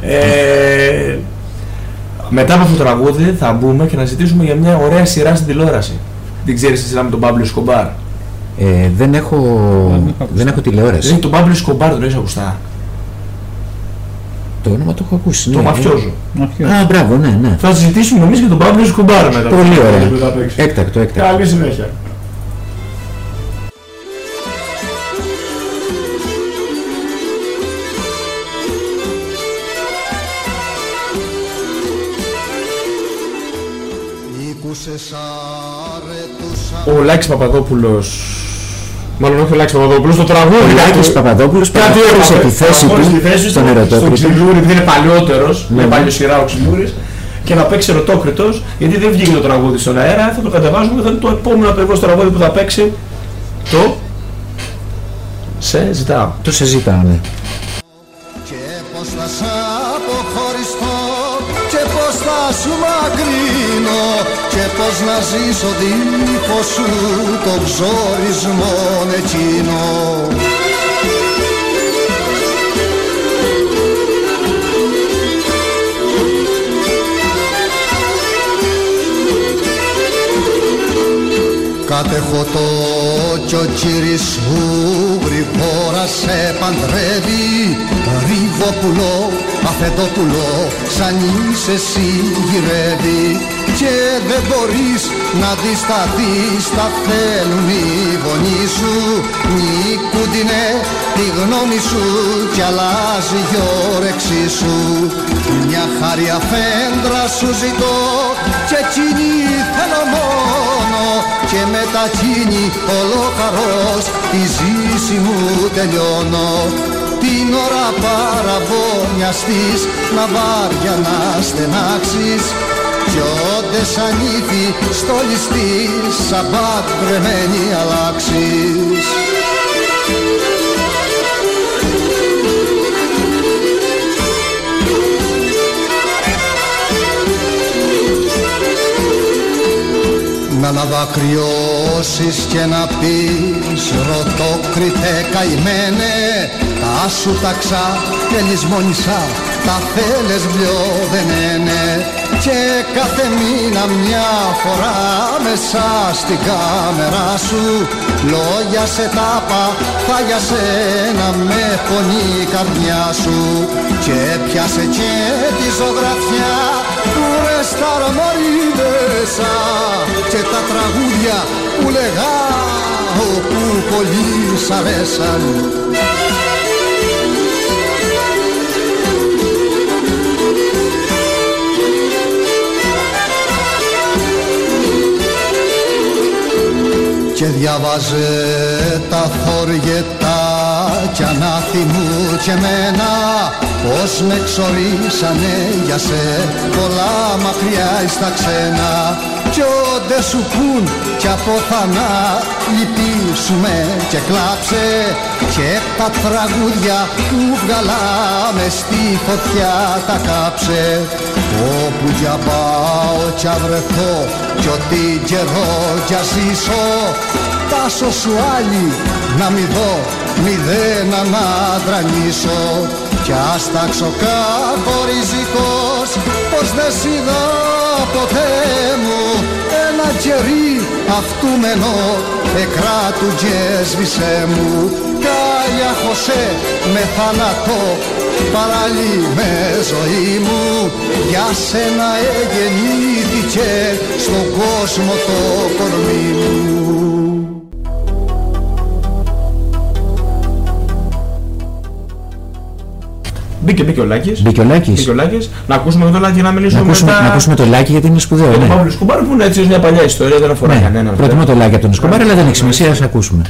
ε, μετά από αυτό το τραγούδι θα μπούμε και να ζητήσουμε για μια ωραία σειρά στην τηλεόραση. Δεν ξέρεις τη σειρά με τον Παύλο Σκομπάρ. Ε, δεν, έχω, δεν έχω τηλεόραση. Δηλαδή τον Παύλο Σκομπάρ τον έχεις ακουστά; Το όνομα το έχω ακούσει. Το ναι. μαφιόζο. Α, μπράβο, ναι, ναι. Θα συζητήσουμε εμείς και τον Παύλο Σκομπάρ μετά. Πολύ ωραία. Που θα παίξει. Έκτακτο, έκτακτο. Καλή συνέχεια. Ο Λάκης Παπαδόπουλος Μάλλον όχι ο Λάκης Παπαδόπουλος, το τραγούδι. Ο Λάκης του- Παπαδόπουλος Κάτι παραχώρησε έπαθε. τη θέση Παραχώρησε τη του θέση στον του ερωτόκριτο. Στον Ξυλούρη, επειδή είναι παλιότερος, Ναι, είναι ναι. παλιό σειρά ο Ξυλούρης και να παίξει ερωτόκριτος, γιατί δεν βγήκε το τραγούδι στον αέρα, θα το κατεβάσουμε, θα είναι το επόμενο ακριβώς τραγούδι που θα παίξει το Σε ζητάω. Το σε ζητάω, ναι. Και πως θα σ' αποχωριστώ Και πως θα σου μακρύνω Και πως να ζήσω δίχως σου Το ξορισμό εκείνο. Κατέχω το κι ο κύρις σου γρήγορα σε παντρεύει. Ρίγοπουλο, αφεντόπουλο, σαν είσαι εσύ γυρεύει. Και δεν μπορείς να αντισταθείς, τα θέλουν οι γονείς σου. Νικούντινε τη γνώμη σου κι αλλάζει η όρεξή σου. Μια χάρη αφέντρα σου ζητώ και εκείνη θέλω μόνο και με τα κίνη ολόχαρος τη ζήση μου τελειώνω. Την ώρα παραβόνιαστής να βάρια να στενάξεις. Κι όντες ανήθη στο ληστή σαν πατρεμένη αλλάξεις Να αναδακριώσεις και να πεις Ρωτόκριτε καημένε Τα σου ταξά και λησμόνισα Τα θέλες βλιό δεν είναι Και κάθε μήνα μια φορά Μέσα στην κάμερα σου Λόγια σε τάπα Θα για σένα με πονεί η καρδιά σου. Και πιάσε και τη ζωγραφιά Του στα αρμαρίδεσα και τα τραγούδια που λέγαω που πολύ σ' αρέσαν και διάβαζε τα θόργετα κι ανάθυμου και μένα πως με ξορίσανε για σε πολλά μακριά εις τα ξένα. Κι όντε σου πουν κι από θανά λυπήσουμε και κλάψε και τα τραγούδια που βγαλάμε στη φωτιά τα κάψε όπου για πάω κι βρεθώ κι ό,τι καιρό κι ζήσω τάσο σου άλλη να μη δω μη δεν αναδρανήσω κι ας τάξω κακοριζικός πως δεν σ' είδα ποτέ μου. Ένα κερί αυτού μενό εκράτου και σβησέ μου. Κάλια χωσέ με θάνατο παράλληλη με ζωή μου για σένα εγεννήθηκε στον κόσμο το κορμί μου Μπήκε, μπήκε ο Λάκης. Μπήκε ο Λάκης. Μπήκε ο Λάκης. Να ακούσουμε το Λάκη να Να μιλήσουμε ακούσουμε, μετά. να ακούσουμε το Λάκη γιατί είναι σπουδαίο. τον Ναι. Παύλος Σκουμπάρ που είναι έτσι ως μια παλιά ιστορία, δεν αφορά Ναι. κανέναν. Προτιμώ το Λάκη από τον Εσκομπάρ, αλλά δεν έχει σημασία, ας ακούσουμε.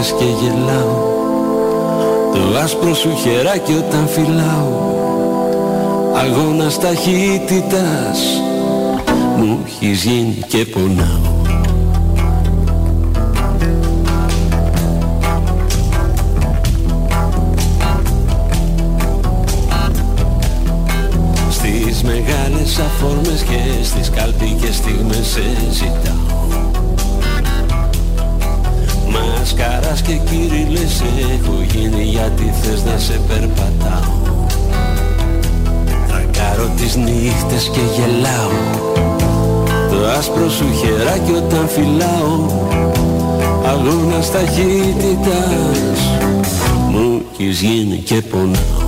Νύχτες και γελάω. Το άσπρο σου χεράκι όταν φυλάω. Αγώνας ταχύτητας Μου έχεις γίνει και πονάω. Στις μεγάλες αφόρμες και στις καλπικές στιγμές σε ζητάω Μασκαράς και κύριλες έχω γίνει γιατί θες να σε περπατάω. Τρακάρω τις νύχτες και γελάω. Το άσπρο σου χεράκι όταν φυλάω Αγώνας ταχύτητας Μου έχεις γίνει και πονάω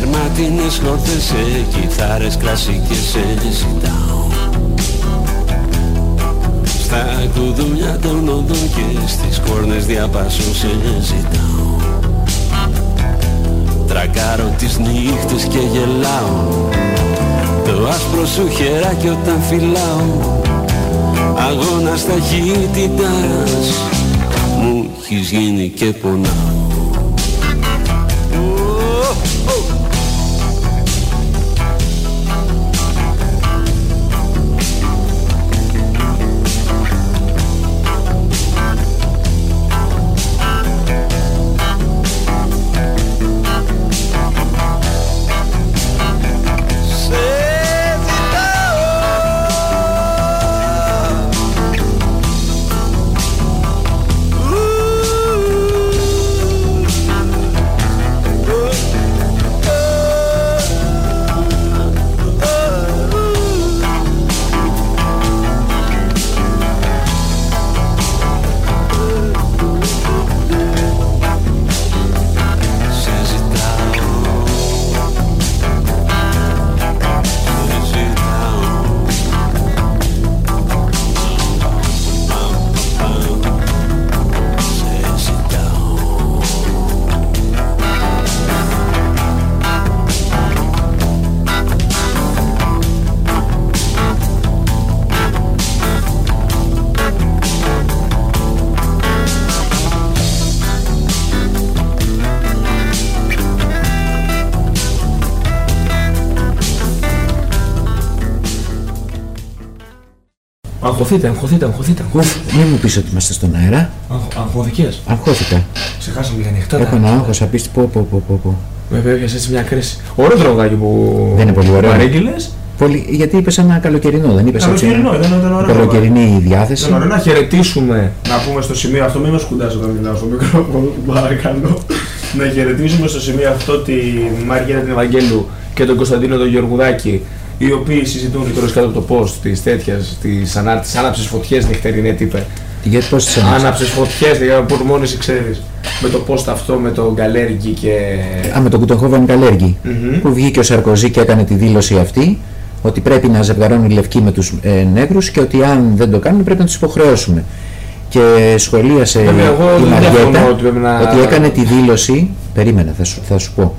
κόκκινες χόρτες σε κιθάρες κλασικές σε ζητάω. Στα κουδούνια των οδών και στις κόρνες διαπάσουν σε ζητάω. Τρακάρω τις νύχτες και γελάω. Το άσπρο σου χεράκι όταν φυλάω. Αγώνας ταχύτητας Μου έχεις γίνει και πονάω Αγχωθείτε, αγχωθείτε, αγχωθείτε. Ουφ, μην μου πεις ότι είμαστε στον αέρα. Αγχωθικές. Αγχώθηκα. Ξεχάσαμε για νυχτά. Έχω ένα άγχος απίστευτο. Πω, πω, πω, πω, πω. Βέβαια, έπιασες έτσι μια κρίση. Ωραίο τραγουδάκι που. Δεν είναι πολύ ωραίο. Παρήγγειλες. Πολύ, γιατί είπες ένα καλοκαιρινό, δεν είπες έτσι. Καλοκαιρινό, ήταν, ήταν ωραίο. Καλοκαιρινή διάθεση. Ήταν ωραίο να χαιρετήσουμε, να πούμε στο σημείο αυτό, μην με σκουντάς όταν μιλάω στο μικρόφωνο, *laughs* παρακαλώ. να χαιρετήσουμε στο σημείο αυτό τη Μαριέτα την Ευαγγέλου και τον Κωνσταντίνο τον Γεωργουδάκη, οι οποίοι συζητούν τώρα κάτω από το post της τέτοιας, της άναψη φωτιές νυχτερινέ τύπε. Γιατί πώς τις άνοιξες. Άναψες φωτιές, που μόνος εσύ ξέρεις. Με το post αυτό με τον Γκαλέργη και. Α, με τον Κουτοχόβεν Καλέργη. Μμμ. Που βγήκε ο Σαρκοζή και έκανε τη δήλωση αυτή ότι πρέπει να ζευγαρώνουν οι λευκοί με τους ε, νέγρους και ότι αν δεν το κάνουν πρέπει να τους υποχρεώσουμε. Και σχολίασε Βέβαια, εγώ η δεν Μαριέτα διαφωνώ ότι πρέπει να- ότι έκανε τη δήλωση, περίμενα θα σου, θα σου πω,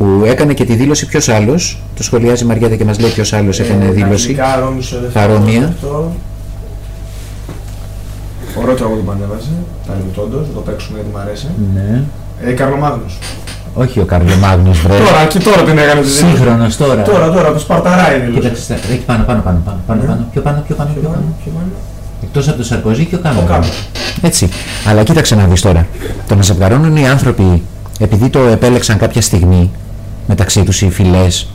που έκανε και τη δήλωση ποιος άλλος, το σχολιάζει η Μαριέτα και μας λέει ποιος άλλος έκανε Ε, δήλωση. Τακτικά, Ρώμης, ο δεύτερος Παρόμοια. αυτό. Ωραίο τραγούδι που ανέβασε, παρεμπιπτόντως, να το παίξουμε γιατί μου αρέσει. Ναι. Ε, Καρλομάγνους. Όχι ο Καρλομάγνος βρε. Τώρα, και τώρα την έκανε τη δήλωση. Σύγχρονος τώρα. Τώρα, τώρα, το Σπαρταρά είναι η δήλωση. Κοίταξε, στα- εκεί πάνω, πάνω, πάνω, πάνω, πάνω, Ναι. πάνω, πιο πάνω, πιο πάνω, πιο πάνω. Ποιο είναι; Εκτός από το Σαρκοζή και ο Κάμερον. Ο Κάμερον. Έτσι. Αλλά κοίταξε να δεις τώρα. Το να ζευγαρώνουν οι άνθρωποι επειδή το επέλεξαν κάποια στιγμή μεταξύ τους οι φυλές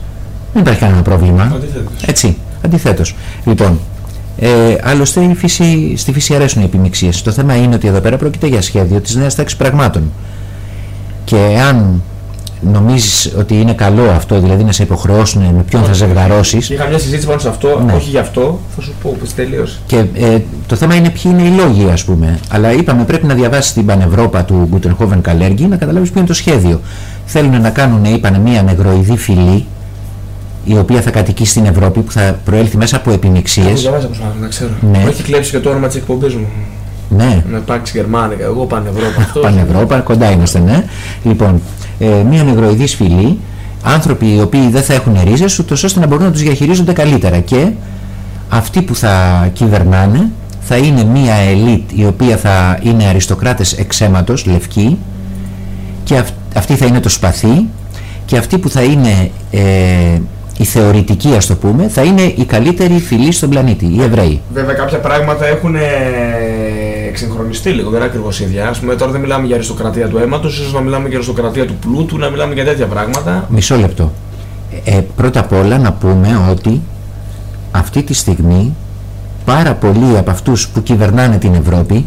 δεν υπάρχει κανένα πρόβλημα. Αντιθέτως. Έτσι. Αντιθέτως. Λοιπόν, ε, άλλωστε η φύση, στη φύση αρέσουν οι επιμειξίες. Το θέμα είναι ότι εδώ πέρα πρόκειται για σχέδιο της νέας τάξης πραγμάτων. Και αν νομίζεις ότι είναι καλό αυτό, δηλαδή να σε υποχρεώσουν με ποιον θα ζευγαρώσεις, Είχα μια συζήτηση πάνω σε αυτό, Ναι. όχι γι' αυτό, θα σου πω πως τελείωσε. Και ε, το θέμα είναι ποιοι είναι οι λόγοι, ας πούμε. Αλλά είπαμε πρέπει να διαβάσεις την Πανευρώπα του Γκουτενχόβεν Καλέργη να καταλάβεις ποιο είναι το σχέδιο. Θέλουν να κάνουν, είπανε, μια νεγροειδή φυλή η οποία θα κατοικεί στην Ευρώπη που θα προέλθει μέσα από Το επιμηξίε. διαβάζα πως να ξέρω. Ναι. Μου έχει κλέψει και το όνομα της εκπομπής μου. Ναι, Να υπάρξει Γερμανικά, εγώ Πανευρώπα. Αυτό. *laughs* Πανευρώπα, κοντά είμαστε, ναι. Λοιπόν, ε, μια νεγροειδή φυλή, άνθρωποι οι οποίοι δεν θα έχουν ρίζες, ούτως ώστε να μπορούν να τους διαχειρίζονται καλύτερα. Και αυτοί που θα κυβερνάνε θα είναι μια ελίτ η οποία θα είναι αριστοκράτες εξαίματος, λευκοί, και αυ- αυτή θα είναι το σπαθί, και αυτοί που θα είναι ε, οι θεωρητικοί, ας το πούμε, θα είναι οι καλύτεροι φυλοί στον πλανήτη, οι Εβραίοι. Βέβαια κάποια πράγματα έχουν ε, εξυγχρονιστεί λίγο, δεν είναι ακριβώς ίδια. Ας πούμε, τώρα δεν μιλάμε για αριστοκρατία του αίματος, ίσως να μιλάμε για αριστοκρατία του πλούτου, να μιλάμε για τέτοια πράγματα. Μισό λεπτό. Ε, πρώτα απ' όλα να πούμε ότι αυτή τη στιγμή πάρα πολλοί από αυτούς που κυβερνάνε την Ευρώπη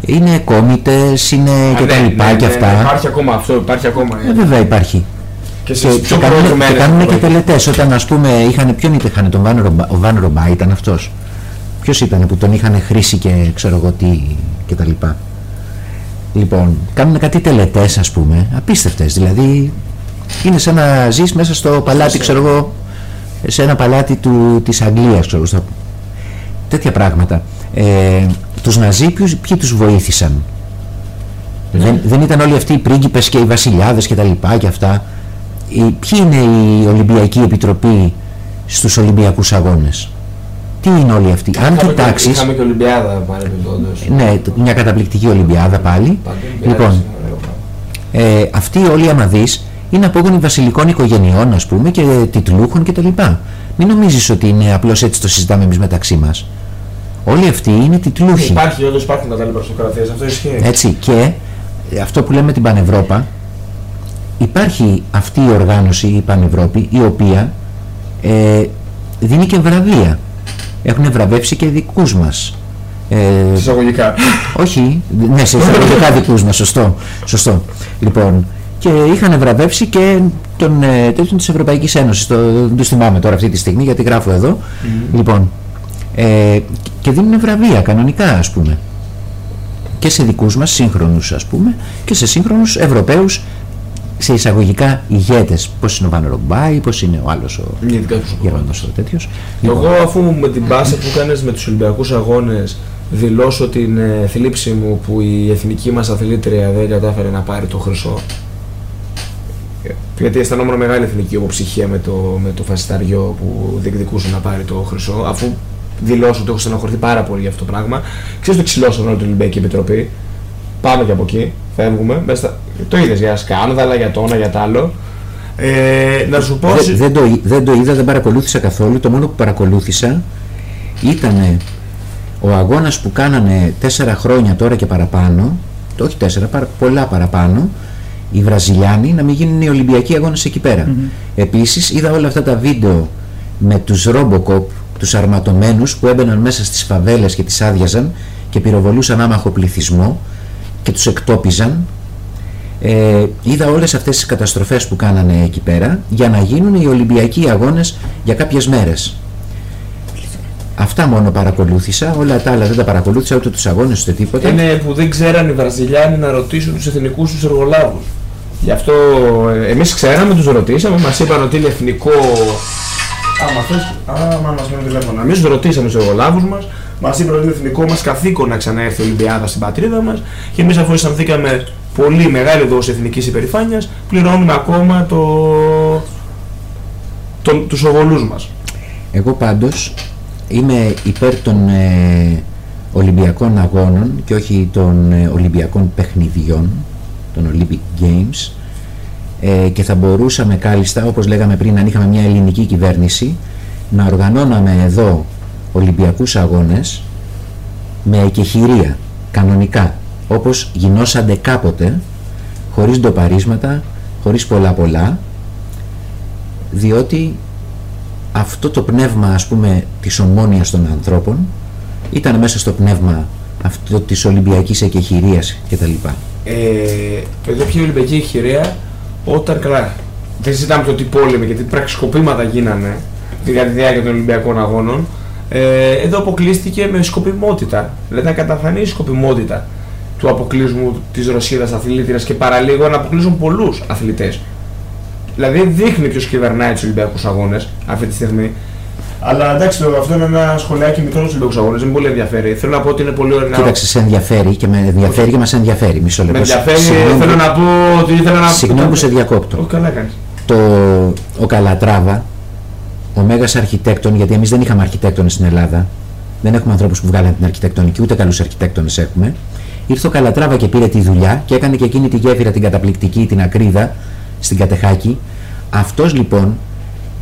είναι κόμιτες, είναι Α, και τα ναι, λοιπά ναι, και ναι, αυτά. Υπάρχει ακόμα αυτό, υπάρχει ακόμα. Ε, βέβαια υπάρχει. και Και, στι και, πιο κάνουν, και προηγουμένε. κάνουν και τελετές. Όταν ας πούμε είχαν, ποιον είχαν τον Βαν Ρομπά, ο Βαν Ρομπά ήταν αυτός. Ποιος ήταν που τον είχαν χρήσει και ξέρω εγώ τι και τα λοιπά. Λοιπόν, κάνουν κάτι τελετές ας πούμε, απίστευτες. Δηλαδή είναι σαν να ζεις μέσα στο παλάτι, ξέρω εγώ, σε ένα παλάτι του, της Αγγλίας, ξέρω στα... τέτοια πράγματα. Ε, τους Ναζί ποιους, ποιοι τους βοήθησαν; Δεν, δεν ήταν όλοι αυτοί οι πρίγκιπες και οι βασιλιάδες και τα λοιπά και αυτά. Οι, ποιοι είναι η Ολυμπιακή Επιτροπή στους Ολυμπιακούς Αγώνες; Τι είναι όλοι αυτοί; Αν Είχαμε και- κοιτάξεις... Είχαμε και Ολυμπιάδα παρεμπιπτόντως. Ναι, μια καταπληκτική Ολυμπιάδα πάλι. Παντού Λοιπόν, είναι ωραίο πράγμα. ε, αυτοί όλοι άμα δεις είναι απόγονοι βασιλικών οικογενειών ας πούμε και τιτλούχων κτλ. Μην νομίζεις ότι είναι απλώς έτσι το συζητάμε εμείς μεταξύ μας. Όλοι αυτοί είναι τιτλούχοι. Υπάρχει, όντως υπάρχουν κατάλληλα αριστοκρατίες, αυτό ισχύει. Έτσι και ε, αυτό που λέμε την Πανευρώπα υπάρχει αυτή η οργάνωση η Πανευρώπη η οποία ε, δίνει και βραβεία. Έχουν βραβεύσει και δικούς μας. Ε, Εισαγωγικά. όχι, ναι, σε εισαγωγικά *laughs* δικούς μας, σωστό, σωστό. Λοιπόν, και είχαν βραβεύσει και τον ε, τέτοιον της Ευρωπαϊκής Ένωσης, το, δεν τους θυμάμαι τώρα αυτή τη στιγμή γιατί γράφω εδώ. Λοιπόν, ε, και δίνουν βραβεία κανονικά ας πούμε. Και σε δικούς μας σύγχρονους ας πούμε και σε σύγχρονους Ευρωπαίους σε εισαγωγικά ηγέτες. Πώς είναι ο Βαν Ρομπάι, πώς είναι ο άλλος ο Γενικά τους Γερμανός ο τέτοιος. Εγώ αφού με την πάσα που κάνεις με τους Ολυμπιακούς Αγώνες δηλώσω την ε, θλίψη μου που η εθνική μας αθλήτρια δεν κατάφερε να πάρει το χρυσό. Ε, γιατί αισθανόμουν μεγάλη εθνική υποψυχία με το, με το φασισταριό που διεκδικούσε να πάρει το χρυσό. Αφού δηλώσω ότι έχω στενοχωρηθεί πάρα πολύ για αυτό το πράγμα. Ξέρεις το ξυλώσαμε όλη την Ολυμπιακή Επιτροπή. Πάμε και από εκεί, φεύγουμε. Μέσα στα... το είδες για σκάνδαλα, για το ένα, για το άλλο ε, να σου πω Δεν, δεν, το, εί- δεν το είδα, δεν παρακολούθησα καθόλου. Το μόνο που παρακολούθησα ήταν ο αγώνας που κάνανε τέσσερα χρόνια τώρα και παραπάνω, το όχι τέσσερα, παρα, πολλά παραπάνω, οι Βραζιλιάνοι να μην γίνουν οι Ολυμπιακοί αγώνες εκεί πέρα. Επίσης είδα όλα αυτά τα βίντεο με τους Robocop, τους αρματωμένους που έμπαιναν μέσα στις φαβέλες και τις άδειαζαν και πυροβολούσαν άμαχο πληθυσμό και τους εκτόπιζαν ε, είδα όλες αυτές τις καταστροφές που κάνανε εκεί πέρα για να γίνουν οι Ολυμπιακοί αγώνες για κάποιες μέρες. Αυτά μόνο παρακολούθησα, όλα τα άλλα δεν τα παρακολούθησα ούτε τους αγώνες ούτε τίποτα. Είναι που δεν ξέραν οι Βραζιλιάνοι να ρωτήσουν τους εθνικούς τους εργολάβους. Γι' αυτό ε, εμείς ξέραμε, τους ρωτήσαμε, μας είπαν ότι είναι εθνικό... Άμα θες, άμα μας μένουν τηλέφωνα. Εμείς τους ρωτήσαμε τους εργολάβους μας, μας είπαν ότι είναι εθνικό μας καθήκον να ξαναέρθει η Ολυμπιάδα στην πατρίδα μας και εμείς αφού αισθανθήκαμε πολύ μεγάλη δόση εθνικής υπερηφάνειας, πληρώνουμε ακόμα το... το... τους οβολούς μας. Εγώ πάντως είμαι υπέρ των ε, Ολυμπιακών αγώνων και όχι των ε, Ολυμπιακών παιχνιδιών, των Olympic Games ε, και θα μπορούσαμε κάλλιστα, όπως λέγαμε πριν, αν είχαμε μια ελληνική κυβέρνηση, να οργανώναμε εδώ Ολυμπιακούς αγώνες με εκεχηρία, κανονικά, όπως γινόσανται κάποτε, χωρίς ντοπαρίσματα, χωρίς πολλά πολλά, διότι αυτό το πνεύμα ας πούμε της ομόνοιας των ανθρώπων ήταν μέσα στο πνεύμα αυτό της Ολυμπιακής εκεχηρίας κτλ. Ε, εδώ πια η Ολυμπιακή Εχειρία όταν καλά. Δεν συζητάμε το τι πόλεμοι και τι πραξικοπήματα γίνανε κατά τη διάρκεια των Ολυμπιακών Αγώνων. Ε, εδώ αποκλείστηκε με σκοπιμότητα. Δηλαδή, ήταν καταφανή η σκοπιμότητα του αποκλείσμου της Ρωσίδας αθλήτριας και παραλίγο να αποκλείσουν πολλούς αθλητές. Δηλαδή, δείχνει ποιος κυβερνάει τους Ολυμπιακούς Αγώνες αυτή τη στιγμή. Αλλά εντάξει, το- αυτό είναι ένα σχολιάκι μικρός στου Ολυμπιακούς Αγώνες, δεν με πολύ ενδιαφέρει. Θέλω να πω ότι είναι πολύ ωραία. Κοίταξε, σε ενδιαφέρει και με ενδιαφέρει και μας ενδιαφέρει. Μισό Με λεπτό. ενδιαφέρει, Συγγνώμη θέλω που- να πω ότι ήθελα να. Συγγνώμη που σε διακόπτω. Όχι, καλά κάνεις. Το, ο Καλατράβα, ο μέγας αρχιτέκτον, γιατί εμείς δεν είχαμε αρχιτέκτονες στην Ελλάδα, δεν έχουμε ανθρώπους που βγάλαν την αρχιτεκτονική, ούτε καλούς αρχιτέκτονες έχουμε. Ήρθε ο Καλατράβα και πήρε τη δουλειά και έκανε και εκείνη τη γέφυρα την καταπληκτική, την ακρίδα, στην Κατεχάκη. Αυτός λοιπόν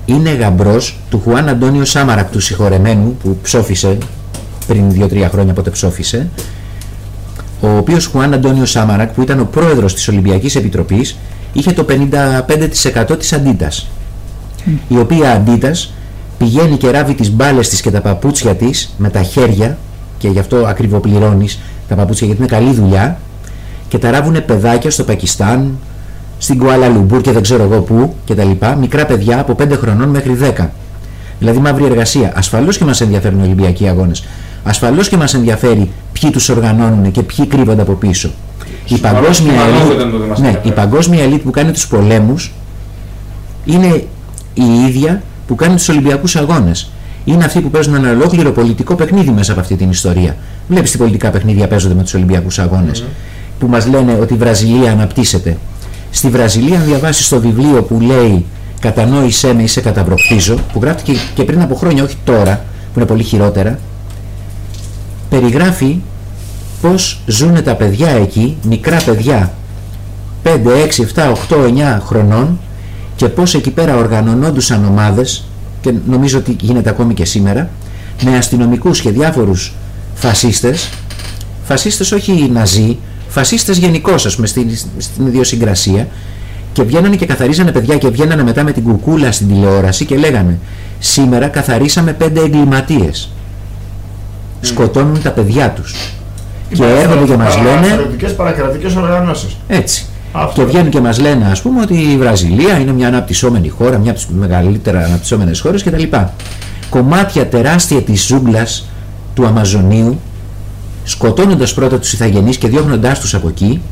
είναι γαμπρός του Χουάν Αντώνιο Σάμαρακ, του συγχωρεμένου που ψόφισε πριν 2-3 χρόνια πότε ψόφισε, ο οποίος Χουάν Αντώνιο Σάμαρακ που ήταν ο πρόεδρος της Ολυμπιακής Επιτροπής είχε το 55% της Αντίτας η οποία Αντίτας πηγαίνει και ράβει τις μπάλες της και τα παπούτσια της με τα χέρια και γι' αυτό ακριβοπληρώνεις τα παπούτσια γιατί είναι καλή δουλειά και τα ράβουνε παιδάκια στο Πακιστάν, στην Κουάλα Λουμπούρ και δεν ξέρω εγώ πού και τα λοιπά, μικρά παιδιά από 5 χρονών μέχρι 10. Δηλαδή μαύρη εργασία. Ασφαλώς και μας ενδιαφέρουν οι Ολυμπιακοί αγώνες. Ασφαλώς και μας ενδιαφέρει ποιοι τους οργανώνουν και ποιοι κρύβονται από πίσω. Η Σοβαρό παγκόσμια, και μαλόκο ελίτ, ήταν το δεν μας ναι, ενδιαφέρει. η παγκόσμια ελίτ που κάνει τους πολέμους είναι η ίδια που κάνει τους Ολυμπιακούς Αγώνες. Είναι αυτοί που παίζουν ένα ολόκληρο πολιτικό παιχνίδι μέσα από αυτή την ιστορία. Βλέπεις τι πολιτικά παιχνίδια παίζονται με τους Ολυμπιακούς Αγώνες. Που μας λένε ότι η Βραζιλία αναπτύσσεται. Στη Βραζιλία, αν διαβάσεις το βιβλίο που λέει Κατανόησέ με, είσαι καταβροχτίζω, που γράφτηκε και πριν από χρόνια, όχι τώρα, που είναι πολύ χειρότερα, περιγράφει πώς ζουν τα παιδιά εκεί, μικρά παιδιά, 5, 6, 7, 8, 9 χρονών και πώς εκεί πέρα οργανωνόντουσαν ομάδες και νομίζω ότι γίνεται ακόμη και σήμερα με αστυνομικούς και διάφορους φασίστες. Φασίστες όχι ναζί φασίστες γενικώ ας πούμε στην, στην ιδιοσυγκρασία. Και βγαίνανε και καθαρίζανε παιδιά και βγαίνανε μετά με την κουκούλα στην τηλεόραση και λέγανε σήμερα καθαρίσαμε πέντε εγκληματίες. Σκοτώνουν τα παιδιά τους. Και έρχονται και μας λένε Παρακρατικές παρακρατικές οργανώσεις. έτσι Αυτό. και βγαίνουν και μας λένε ας πούμε ότι η Βραζιλία είναι μια αναπτυσσόμενη χώρα, μια από τις μεγαλύτερα αναπτυσσόμενες χώρες κτλ. Κομμάτια τεράστια της ζούγκλας του Αμαζονίου, σκοτώνοντας πρώτα τους ηθαγενείς και διώχνοντάς τους από εκεί,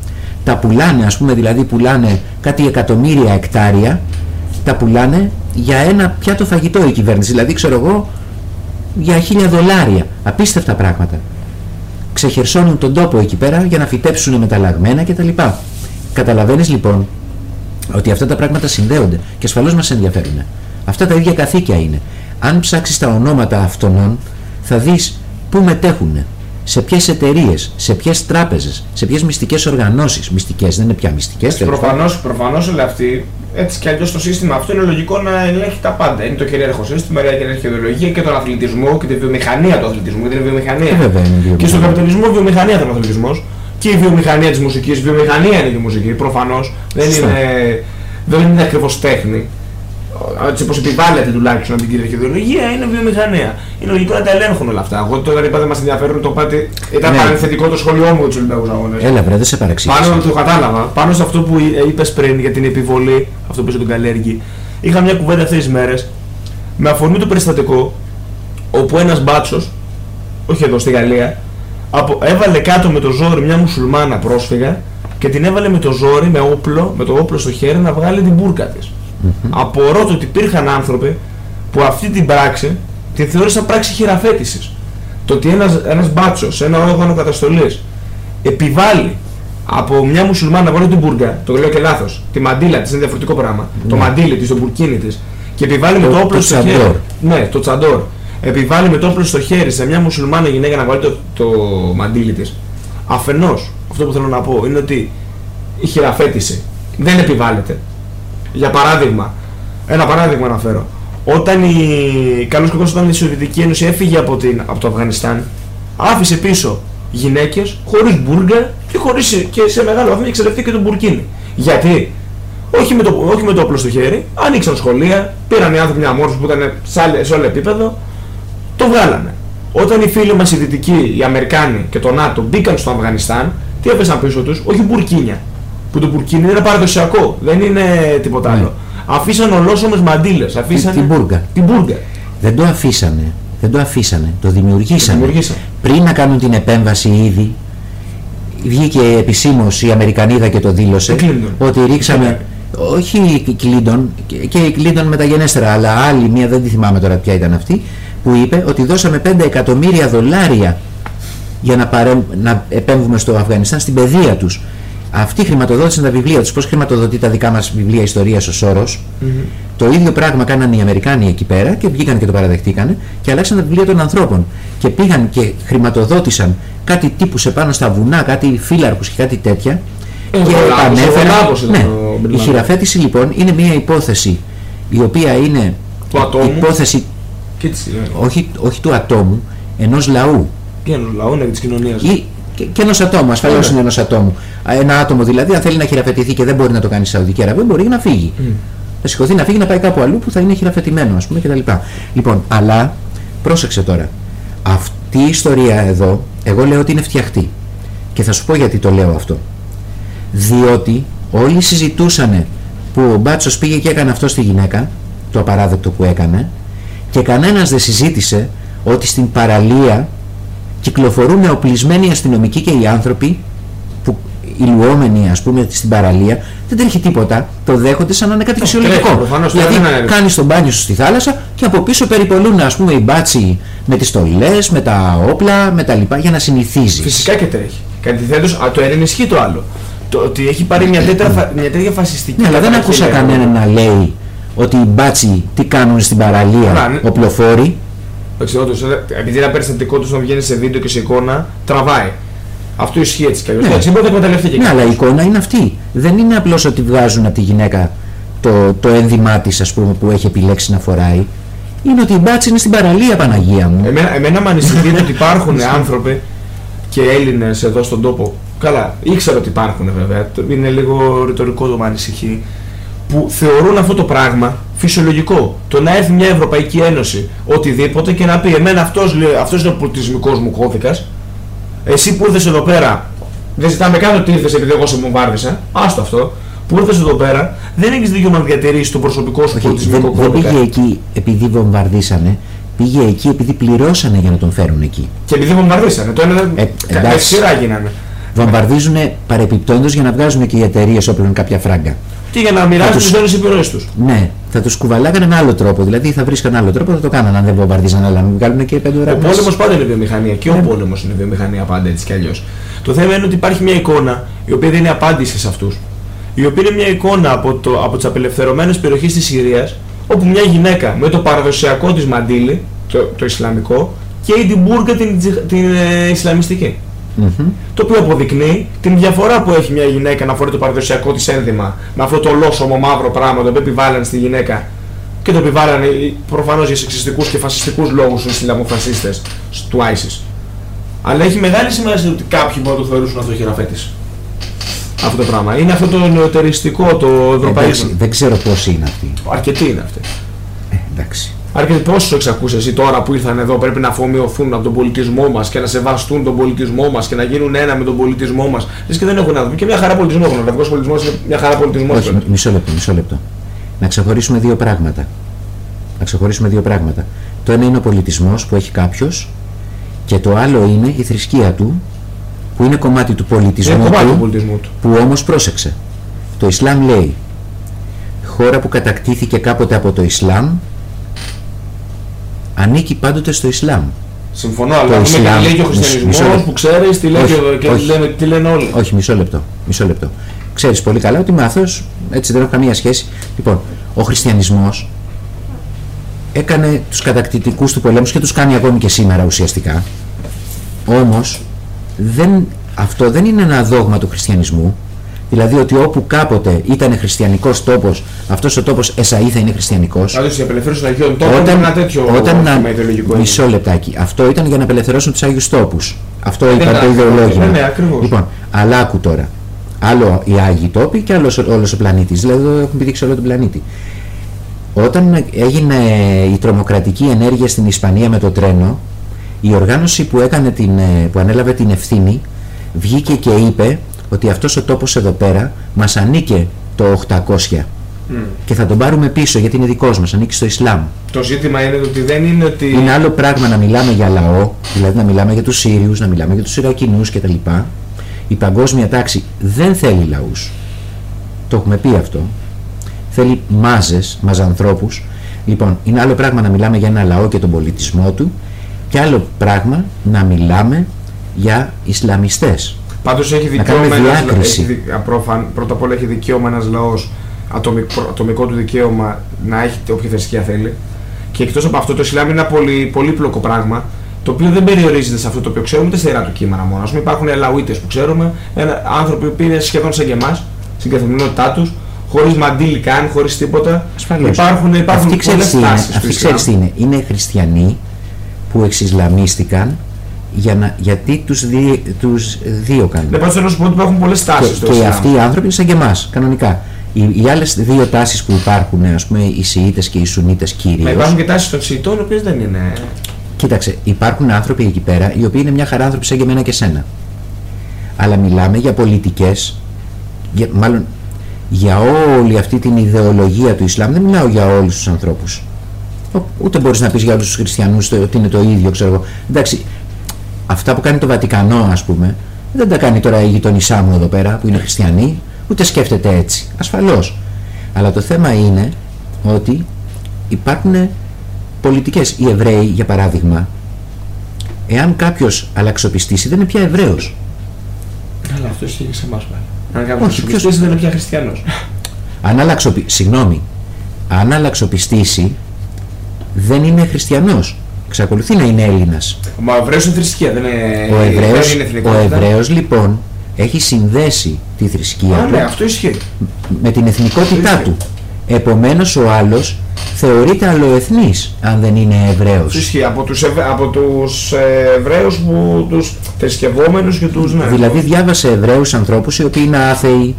τα πουλάνε, ας πούμε δηλαδή πουλάνε κάτι εκατομμύρια εκτάρια, τα πουλάνε για ένα πιάτο φαγητό η κυβέρνηση, δηλαδή ξέρω εγώ για χίλια δολάρια, απίστευτα πράγματα ξεχερσώνουν τον τόπο εκεί πέρα για να φυτέψουν μεταλλαγμένα κτλ. Καταλαβαίνεις λοιπόν ότι αυτά τα πράγματα συνδέονται και ασφαλώς μας ενδιαφέρουν. Αυτά τα ίδια καθήκια είναι. Αν ψάξεις τα ονόματα αυτών θα δεις πού μετέχουν, σε ποιες εταιρείες, σε ποιες τράπεζες, σε ποιες μυστικές οργανώσεις. Μυστικές δεν είναι πια μυστικές. τέλος πάντων. Προφανώς, προφανώς όλοι αυτοί, έτσι κι αλλιώς το σύστημα αυτό είναι λογικό να ελέγχει τα πάντα. Είναι το κυρίαρχο σύστημα, η κυρίαρχη ιδεολογία και τον αθλητισμό και τη βιομηχανία του αθλητισμού και την βιομηχανία. Ε, βέβαια είναι Και στον βιομηχανία. καπιταλισμό βιομηχανία ήταν ο αθλητισμός και η βιομηχανία της μουσικής, η βιομηχανία είναι και η μουσική, προφανώς. Δεν Σωστά. είναι, δεν είναι ακριβώς τέχνη. Έτσι όπως επιβάλλεται τουλάχιστον από την κυρίαρχη ιδεολογία είναι βιομηχανία. Είναι λογικό να τα ελέγχουν όλα αυτά. Εγώ τώρα είπα δεν μας ενδιαφέρουν το πάτη. Ήταν Ναι. παρενθετικό το σχολείο μου για τους Ολυμπιακούς Αγώνες. Έλα βρε δεν σε παρεξήγησα. Πάνω το κατάλαβα. Πάνω σε αυτό που είπες πριν για την επιβολή, αυτό που είπε τον Καλέργη, είχα μια κουβέντα αυτές τις μέρες με αφορμή το περιστατικό όπου ένας μπάτσος, όχι εδώ στη Γαλλία, απο, έβαλε κάτω με το ζόρι μια μουσουλμάνα πρόσφυγα και την έβαλε με το ζόρι, με όπλο, με το όπλο στο χέρι να βγάλει την μπουρκα της. Απορώ το ότι υπήρχαν άνθρωποι που αυτή την πράξη την θεώρησαν πράξη χειραφέτησης. Το ότι ένας, ένας μπάτσος, ένα όργανο καταστολής επιβάλλει από μια μουσουλμάνα να βάλει την μπουργκα, το λέω και λάθος, τη μαντίλα της είναι διαφορετικό πράγμα, το μαντίλι της, το μπουρκίνι της και επιβάλλει με Το- το όπλο το στο τσαντόρ. χέρι. Ναι, το τσαντόρ. Επιβάλλει με το όπλο στο χέρι σε μια μουσουλμάνα γυναίκα να βάλει το, το μαντίλι της. Αφενός, αυτό που θέλω να πω είναι ότι η χειραφέτηση δεν επιβάλλεται. Για παράδειγμα, ένα παράδειγμα να φέρω. Όταν η καλώς κακώς όταν η Σοβιετική Ένωση έφυγε από, την, από το Αφγανιστάν, άφησε πίσω γυναίκες χωρίς μπουργκα και, χωρίς, και σε μεγάλο βαθμό εξελιχθεί και το μπουρκίνι. Γιατί; Όχι με, το, όχι με το όπλο στο χέρι, ανοίξαν σχολεία, πήραν οι άνθρωποι μια μόρφωση που ήταν σε, άλλε- σε όλο επίπεδο, το βγάλανε. Όταν οι φίλοι μας οι Δυτικοί, οι Αμερικάνοι και το ΝΑΤΟ μπήκαν στο Αφγανιστάν, τι έπεσαν πίσω τους, όχι μπουρκίνια. Που το μπουρκίνι είναι παραδοσιακό, δεν είναι τίποτα άλλο. Αφήσαν ολόσωμες μαντήλες, αφήσαν την μπουργκα. Την μπουργκα. Δεν το αφήσανε. Δεν το αφήσανε. Το δημιουργήσανε. Το δημιουργήσανε. Πριν να κάνουν την επέμβαση ήδη, βγήκε επισήμως η Αμερικανίδα και το δήλωσε Η Clinton. ότι ρίξαμε. Όχι η Κλίντον, και η Κλίντον μεταγενέστερα, αλλά άλλη μία, δεν τη θυμάμαι τώρα ποια ήταν αυτή, που είπε ότι δώσαμε 5 εκατομμύρια δολάρια για να, παρέ, να επέμβουμε στο Αφγανιστάν στην παιδεία τους. Αυτοί χρηματοδότησαν τα βιβλία τους. Πώς χρηματοδοτεί τα δικά μας βιβλία ιστορίας ο Σόρος; Το ίδιο πράγμα κάνανε οι Αμερικάνοι εκεί πέρα και βγήκαν και το παραδεχτήκανε και αλλάξαν τα βιβλία των ανθρώπων. Και πήγαν και χρηματοδότησαν κάτι τύπους επάνω στα βουνά, κάτι φύλαρχους και κάτι τέτοια. Ε, και ο Λάμπος, ο επανέφεραν. Λάμπος ήταν Ναι, ο Μπιν η Λάντεν. χειραφέτηση λοιπόν είναι μια υπόθεση η οποία είναι Του ατόμου. υπόθεση Και της, όχι, όχι του ατόμου, ενός λαού και ενός λαού, ναι, της κοινωνίας. ή και, και ενός ατόμου, ασφαλώς Βέβαια. είναι ενός ατόμου. Α, Ένα άτομο δηλαδή, αν θέλει να χειραφετηθεί και δεν μπορεί να το κάνει στη Σαουδική Αραβία, μπορεί να φύγει. Θα σηκωθεί να φύγει να πάει κάπου αλλού που θα είναι χειραφετημένο, ας πούμε κτλ. Λοιπόν, αλλά πρόσεξε τώρα. Αυτή η ιστορία εδώ, εγώ λέω ότι είναι φτιαχτή. Και θα σου πω γιατί το λέω αυτό. Διότι όλοι συζητούσαν που ο Μπάτσος πήγε και έκανε αυτό στη γυναίκα, το απαράδεκτο που έκανε, και κανένας δεν συζήτησε ότι στην παραλία κυκλοφορούν οπλισμένοι αστυνομικοί και οι άνθρωποι που ηλουόμενοι ας πούμε στην παραλία δεν τρέχει τίποτα, το δέχονται σαν να είναι κάτι φυσιολογικό. τρέχει, προφανώς, δηλαδή τώρα δεν είναι- κάνεις τον μπάνιο σου στη θάλασσα και από πίσω περιπολούν ας πούμε οι μπάτσι με τις στολές, με τα όπλα, με τα λοιπά για να συνηθίζεις. Φυσικά και τρέχει. Και αντιθέτως, α, το ένα ενισχύει το άλλο. Το ότι έχει πάρει μια τέτοια, φα- μια τέτοια φασιστική. Ναι, αλλά δεν άκουσα καταγγελία. κανέναν να λέει ότι οι μπάτσι τι κάνουν στην παραλία, Καλά, ναι. οπλοφόροι. Εντάξει, όντως, ε, επειδή ένα περιστατικό τους να βγαίνει σε βίντεο και σε εικόνα, τραβάει. Αυτό ισχύει έτσι κι αλλιώς. Ναι. Εντάξει, μπορεί να εκμεταλλευτεί και Ναι, κάποιος. αλλά η εικόνα είναι αυτή. Δεν είναι απλώς ότι βγάζουν από τη γυναίκα το, το ένδυμά της, ας πούμε, που έχει επιλέξει να φοράει. Είναι ότι η μπάτση είναι στην παραλία, Παναγία μου. Εμένα, εμένα με ανησυχεί το ότι υπάρχουν *laughs* άνθρωποι και Έλληνες εδώ στον τόπο. Καλά, ήξερα ότι υπάρχουν βέβαια. το- Είναι λίγο ρητορικό το με ανησυχεί. Που θεωρούν αυτό το πράγμα φυσιολογικό. Το να έρθει μια Ευρωπαϊκή Ένωση, οτιδήποτε και να πει: Εμένα αυτός αυτός είναι ο πολιτισμικός μου κώδικας. Εσύ που ήρθες εδώ πέρα, δεν ζητάμε καν ότι ήρθες επειδή εγώ σε βομβάρδισα. Άστο αυτό. Που ήρθες εδώ πέρα, δεν έχεις δικαίωμα να διατηρήσεις τον προσωπικό σου Όχι, πολιτισμικό δεν, δεν κώδικα. πήγε εκεί επειδή βομβαρδίσανε, πήγε εκεί επειδή πληρώσανε για να τον φέρουν εκεί. Και επειδή βομβαρδίσανε. Το ένα δεν. Ε, κα- εντάξει. με σειρά γίνανε. Βομβαρδίζουν παρεπιπτόντως για να βγάζουν και οι εταιρείες όπλων κάποια φράγκα. Και για να μοιράσουν τους- τις ζώνε επιρροές τους. Ναι, θα τους κουβαλάγανε με άλλο τρόπο. Δηλαδή θα βρίσκαν άλλο τρόπο, θα το κάνανε αν δεν βομβαρδίζανε, αλλά να μην βγάλουν και πέντε ώρα. Ο πόλεμος πάντα είναι βιομηχανία και ο Ναι. πόλεμος είναι βιομηχανία πάντα έτσι κι αλλιώς. Το θέμα είναι ότι υπάρχει μια εικόνα η οποία δεν είναι απάντηση σε αυτούς. Η οποία είναι μια εικόνα από, το, από τις απελευθερωμένες περιοχές της Συρίας, όπου μια γυναίκα με το παραδοσιακό της μαντίλι, το, το Ισλαμικό, και την μπουρκα την, τζιχ- την ε, Ισλαμιστική. Μμμ. Το οποίο αποδεικνύει την διαφορά που έχει μια γυναίκα να φορεί το παραδοσιακό της ένδυμα με αυτό το ολόσωμο μαύρο πράγμα το οποίο επιβάλλανε στη γυναίκα και το επιβάλλανε προφανώς για σεξιστικούς και φασιστικούς λόγους στους Ισλαμοφασίστες του ISIS. Αλλά έχει μεγάλη σημασία ότι κάποιοι μπορούν να το θεωρήσουν αυτό χειραφέτης. Αυτό το πράγμα. Είναι αυτό το νεοτεριστικό, το ευρωπαϊκό. Εντάξει, δεν ξέρω πώ είναι αυτοί. Αρκετοί είναι αυτοί. Ε, εντάξει. Αρκετοί πόσο εξακούσες εσύ τώρα που ήρθαν εδώ πρέπει να αφομοιωθούν από τον πολιτισμό μας και να σεβαστούν τον πολιτισμό μας και να γίνουν ένα με τον πολιτισμό μας. Λες και δεν έχουν να δουν. Και μια χαρά πολιτισμό έχουν. Ο αραβικό πολιτισμός είναι μια χαρά πολιτισμός. Όχι, μισό λεπτό, μισό λεπτό. Να ξεχωρίσουμε δύο πράγματα. Να ξεχωρίσουμε δύο πράγματα. Το ένα είναι ο πολιτισμός που έχει κάποιος και το άλλο είναι η θρησκεία του που είναι κομμάτι του Είναι πολιτισμού κομμάτι του του πολιτισμού του. που όμως πρόσεξε. Το Ισλάμ λέει χώρα που κατακτήθηκε κάποτε από το Ισλάμ ανήκει πάντοτε στο Ισλάμ. Συμφωνώ, αλλά να δούμε και Ισλάμ. τι λέει και ο Μισό- μισό χριστιανισμό λεπτό. που ξέρεις τι λέει Όχι, και, και όχι. λένε, τι λένε όλοι. Όχι, μισό λεπτό. Μισό λεπτό. Ξέρεις πολύ καλά ότι με αθώος, έτσι δεν έχω καμία σχέση. Λοιπόν, ο χριστιανισμός έκανε τους κατακτητικούς του πολέμους και τους κάνει ακόμη και σήμερα ουσιαστικά. Όμως, δεν, αυτό δεν είναι ένα δόγμα του χριστιανισμού. Δηλαδή ότι όπου κάποτε ήταν χριστιανικός τόπος, αυτός ο τόπος εσαΐ θα είναι χριστιανικός. Πάντω η απελευθέρωση των Αγίων τόπων είναι ένα τέτοιο όταν να, θέμα ιδεολογικό. μισό λεπτάκι. Αυτό ήταν για να απελευθερώσουν τους Άγιους Τόπους. Αυτό Ναι, ήταν ναι, το ιδεολόγημα. ναι, ναι, ακριβώς. Λοιπόν, αλλά άκου τώρα. Άλλο οι Άγιοι Τόποι και άλλος όλος ο πλανήτης. Δηλαδή εδώ έχουν πηδήξει όλο τον πλανήτη. Όταν έγινε η τρομοκρατική ενέργεια στην Ισπανία με το τρένο, η οργάνωση που, έκανε την, ε, που ανέλαβε την ευθύνη βγήκε και είπε ότι αυτός ο τόπος εδώ πέρα μας ανήκε το 800 και θα τον πάρουμε πίσω γιατί είναι δικός μας, ανήκει στο Ισλάμ. Το ζήτημα είναι ότι δεν είναι ότι. Είναι άλλο πράγμα να μιλάμε για λαό, δηλαδή να μιλάμε για τους Σύριους, να μιλάμε για τους Ιρακινούς κτλ. Η παγκόσμια τάξη δεν θέλει λαούς. Το έχουμε πει αυτό. Θέλει μάζες, μαζανθρώπους. Λοιπόν, είναι άλλο πράγμα να μιλάμε για ένα λαό και τον πολιτισμό του και άλλο πράγμα να μιλάμε για Ισλαμιστές. Πάντως έχει δικαίωμα κάνουμε ένας, διάκριση. έχει, δι- απρόφαν- πρώτα απ' όλα έχει δικαίωμα ένας λαός, ατομικό, ατομικό του δικαίωμα να έχει όποια θρησκεία θέλει. Και εκτός από αυτό, το Ισλάμ είναι ένα πολύ, πολύπλοκο πράγμα το οποίο δεν περιορίζεται σε αυτό το οποίο ξέρουμε, ούτε στα ιερά του κείμενα μόνο. Α πούμε, υπάρχουν Ελαουίτες που ξέρουμε, ένα, άνθρωποι που είναι σχεδόν σαν και εμάς, στην καθημερινότητά τους, χωρίς μαντίλι καν, χωρίς τίποτα. Ασφαλώς. Υπάρχουν, υπάρχουν Αυτοί ξέρεις πολλές τι είναι, τάσεις του αυτοί Ισλάμ. ξέρεις τι είναι. Είναι χριστιανοί που εξισλαμίστηκαν για να, γιατί τους, δι, τους δίωκαν. Ναι, πάντως θέλω να σου πω ότι υπάρχουν πολλές και, τάσει στο και Ισλάμ. αυτοί οι άνθρωποι είναι σαν και εμάς, κανονικά. Οι, οι άλλες δύο τάσεις που υπάρχουν, ας πούμε, οι Σιήτες και οι Σουνίτες Μα κυρίως, υπάρχουν και τάσεις των Σιητών, οι οποίες δεν είναι. κοίταξε, υπάρχουν άνθρωποι εκεί πέρα, οι οποίοι είναι μια χαρά άνθρωποι σαν και εμένα και σένα. Αλλά μιλάμε για πολιτικές, για, μάλλον για όλη αυτή την ιδεολογία του Ισλάμ, δεν μιλάω για όλους τους ανθρώπους. Ο- Ούτε μπορείς να πεις για όλους τους χριστιανούς το- ότι είναι το ίδιο, ξέρω εγώ. Εντάξει, αυτά που κάνει το Βατικανό, ας πούμε, Δεν τα κάνει τώρα η γειτονισά μου εδώ πέρα που είναι χριστιανή, ούτε σκέφτεται έτσι. Ασφαλώς. Αλλά το θέμα είναι ότι υπάρχουν πολιτικές. Οι Εβραίοι, για παράδειγμα, εάν κάποιος αλλαξοπιστήσει δεν είναι πια Εβραίος. Αλλά αυτό ισχύει και σε εμάς πάλι. Αν κάποιος Όχι, Όχι, ποιος- δεν είναι πια χριστιανός. Αν αλλαξοπι... Συγγνώμη, αν αλλαξοπιστήσει δεν είναι χριστιανός. Εξακολουθεί να είναι Έλληνας. Μα ο Εβραίος είναι θρησκεία, δεν είναι, Ο Εβραίος, δεν είναι ο εθνικότητα. Εβραίος λοιπόν έχει συνδέσει τη θρησκεία Α, του ναι, αυτό ισχύει. με την εθνικότητά Ισχύει. του. Επομένως ο άλλος θεωρείται αλλοεθνής αν δεν είναι Αυτό Εβραίος. ισχύει. Από τους, Ευ... από τους ε, Εβραίους που τους θρησκευόμενους και τους ναι. Δηλαδή διάβασε Εβραίους ανθρώπους οι οποίοι είναι άθεοι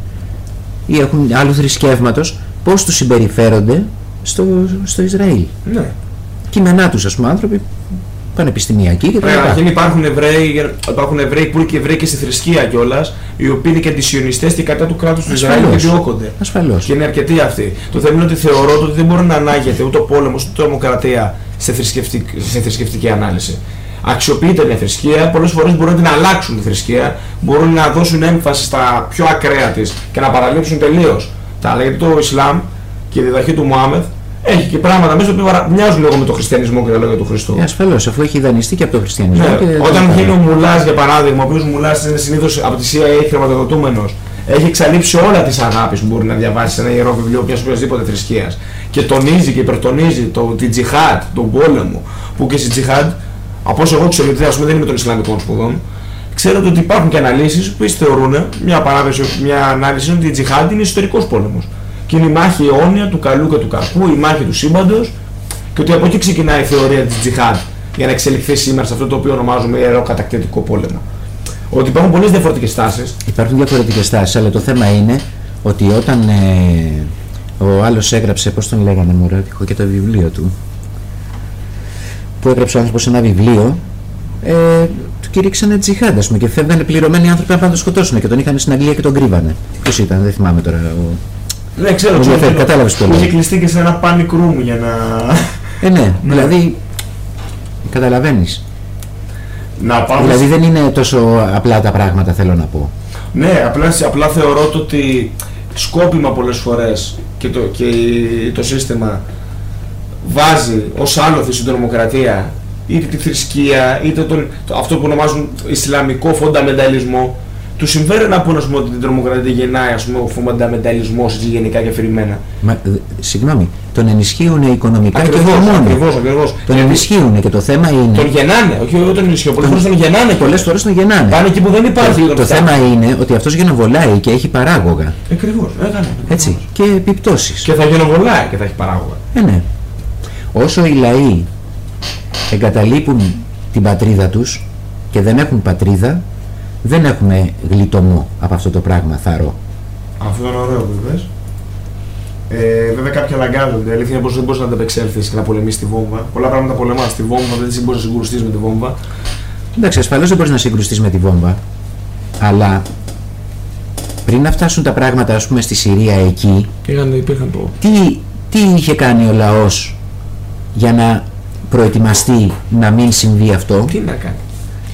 ή έχουν άλλου θρησκεύματος πώς τους συμπεριφέρονται στο, στο Ισραήλ; Ναι. Κείμενά τους ας πούμε άνθρωποι πανεπιστημιακοί και τα Πρέπει λοιπά. να υπάρχουν Εβραίοι, υπάρχουν Εβραίοι που είναι και Εβραίοι και στη θρησκεία κιόλας, οι οποίοι είναι και αντισιωνιστές και κατά του κράτους τους Ισραήλ και Ασφαλώς. διώκονται. Ασφαλώς. Και είναι αρκετοί αυτοί. Το θέμα είναι ότι θεωρώ ότι δεν μπορεί να ανάγεται ούτε ο πόλεμος ούτε η τρομοκρατία σε θρησκευτική, σε θρησκευτική ανάλυση. Αξιοποιείται μια θρησκεία, πολλές φορές μπορούν να την αλλάξουν τη θρησκεία, μπορούν να δώσουν έμφαση στα πιο ακραία της και να παραλείψουν τελείως τα άλλα. Γιατί το Ισλάμ και η διδαχή του Μωάμεθ έχει και πράγματα μέσα που μοιάζουν λίγο με τον χριστιανισμό και τα λόγια του Χριστού. Ε, ασφαλώς, αφού έχει δανειστεί και από τον χριστιανισμό. Ναι, και τα όταν λοιπά. βγαίνει ο Μουλάς για παράδειγμα, ο οποίος Μουλάς είναι συνήθως από τη CIA χρηματοδοτούμενος, έχει εξαλείψει όλα τις αγάπη που μπορεί να διαβάσεις σε ένα ιερό βιβλίο μια οποιασδήποτε θρησκείας. Και τονίζει και υπερτονίζει το, την τζιχάτ, τον πόλεμο. Που και στη τζιχάτ, από όσο εγώ ξέρω, γιατί ας πούμε δεν είμαι των Ισλαμικών σπουδών, ξέρω ότι υπάρχουν και αναλύσεις που θεωρούν μια παράδοση, μια ανάλυση είναι ότι η τζιχάτ είναι ιστορικός πόλεμος. Και είναι η μάχη αιώνια του καλού και του κακού, η μάχη του σύμπαντος, και ότι από εκεί ξεκινάει η θεωρία της τζιχάντ για να εξελιχθεί σήμερα σε αυτό το οποίο ονομάζουμε ιερό κατακτητικό πόλεμο. Ότι υπάρχουν πολλές διαφορετικές τάσεις. Υπάρχουν διαφορετικές τάσεις, αλλά το θέμα είναι ότι όταν ε, ο άλλος έγραψε, πώς τον λέγανε μου, έχω και το βιβλίο του, που έγραψε ο άνθρωπος ένα βιβλίο, ε, του κηρύξανε τζιχάντα, ας πούμε, και φεύγανε πληρωμένοι άνθρωποι να πάνε να τον σκοτώσουν και τον είχαν στην Αγγλία και τον κρύβανε. Ποιος ήταν, δεν θυμάμαι τώρα. Ο... Ναι, ξέρω, Μου ξέρω. ενδιαφέρει, κατάλαβες το Που λέω. Είχε κλειστεί και σε ένα panic room για να... Ε, ναι, δηλαδή, καταλαβαίνεις. να πάμε... Δηλαδή δεν είναι τόσο απλά τα πράγματα, θέλω να πω. Ναι, απλά, απλά θεωρώ το ότι σκόπιμα πολλές φορές και το, και το σύστημα βάζει ως άλοθη στην τρομοκρατία είτε τη θρησκεία είτε τον, το- αυτό που ονομάζουν Ισλαμικό φονταμενταλισμό του συμφέρει να πούνε ας πούμε, ότι την τρομοκρατία γεννάει ας πούμε, ο φονταμενταλισμός έτσι, γενικά και αφηρημένα. Μα, ε, συγγνώμη, τον ενισχύουν οικονομικά και όχι Ακριβώς, μόνο. ακριβώς, ακριβώς. Τον ενισχύουν και το θέμα είναι. Τον γεννάνε, όχι όχι τον ενισχύουν, πολλές φορές τον γεννάνε. Πολλές φορές τον γεννάνε. Πάνε εκεί που δεν υπάρχει. Το, το θέμα είναι ότι αυτός για να βολάει και έχει παράγωγα. Ακριβώς, έκανε. Έτσι. Και επιπτώσεις. Και θα γενοβολάει και θα έχει παράγωγα. Ε, ναι. Όσο οι λαοί εγκαταλείπουν την πατρίδα τους και δεν έχουν πατρίδα, δεν έχουμε γλιτωμό από αυτό το πράγμα, θαρώ. Αυτό ήταν ωραίο που είπες. Ε, βέβαια κάποιοι αναγκάζονται. Η αλήθεια είναι πως δεν μπορείς να ανταπεξέλθεις και να πολεμήσεις τη βόμβα. Πολλά πράγματα πολεμάς τη βόμβα, δεν μπορείς να συγκρουστείς με τη βόμβα. Εντάξει, ασφαλώς δεν μπορείς να συγκρουστείς με τη βόμβα, αλλά πριν να φτάσουν τα πράγματα, ας πούμε, στη Συρία εκεί, Είχαν, υπήρχαν το... τι, τι είχε κάνει ο λαός για να προετοιμαστεί να μην συμβεί αυτό; Τι να κάνει;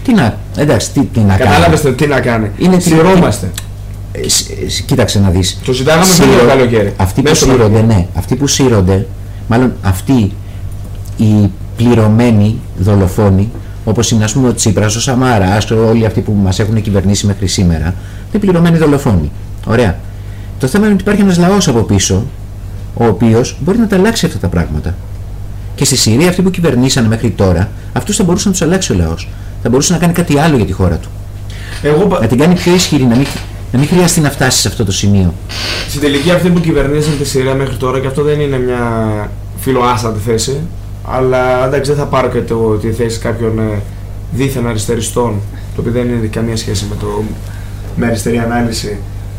Τι να, εντάξει, τι, τι να κάνει. Κατάλαβες το τι να κάνει. Είναι- Σειρώμαστε. Ε, σ- ε, σ- κοίταξε να δεις. Το ζητάγαμε Σύρω- πριν το καλοκαίρι. Αυτοί που Μέσα στο σύρονται, καλοκαίρι. ναι, αυτοί που σύρονται, μάλλον αυτοί οι πληρωμένοι δολοφόνοι, όπως είναι ας πούμε ο Τσίπρας, ο Σαμάρας, όλοι αυτοί που μας έχουν κυβερνήσει μέχρι σήμερα, είναι πληρωμένοι δολοφόνοι. Ωραία. Το θέμα είναι ότι υπάρχει ένας λαός από πίσω, ο οποίος μπορεί να τα αλλάξει αυτά τα πράγματα. Και στη Συρία αυτοί που κυβερνήσανε μέχρι τώρα, αυτούς θα μπορούσε να τους αλλάξει ο λαός. Θα μπορούσε να κάνει κάτι άλλο για τη χώρα του. Εγώ πα- Να την κάνει πιο ισχυρή, να μην, να μην χρειαστεί να φτάσεις σε αυτό το σημείο. Στην τελική αυτοί που κυβερνήσαν τη Συρία μέχρι τώρα και αυτό δεν είναι μια φιλοάστατη θέση αλλά εντάξει δεν θα πάρω και το, τη θέση κάποιων ε, δίθεν αριστεριστών το οποίο δεν είναι καμία σχέση με, το, με αριστερή ανάλυση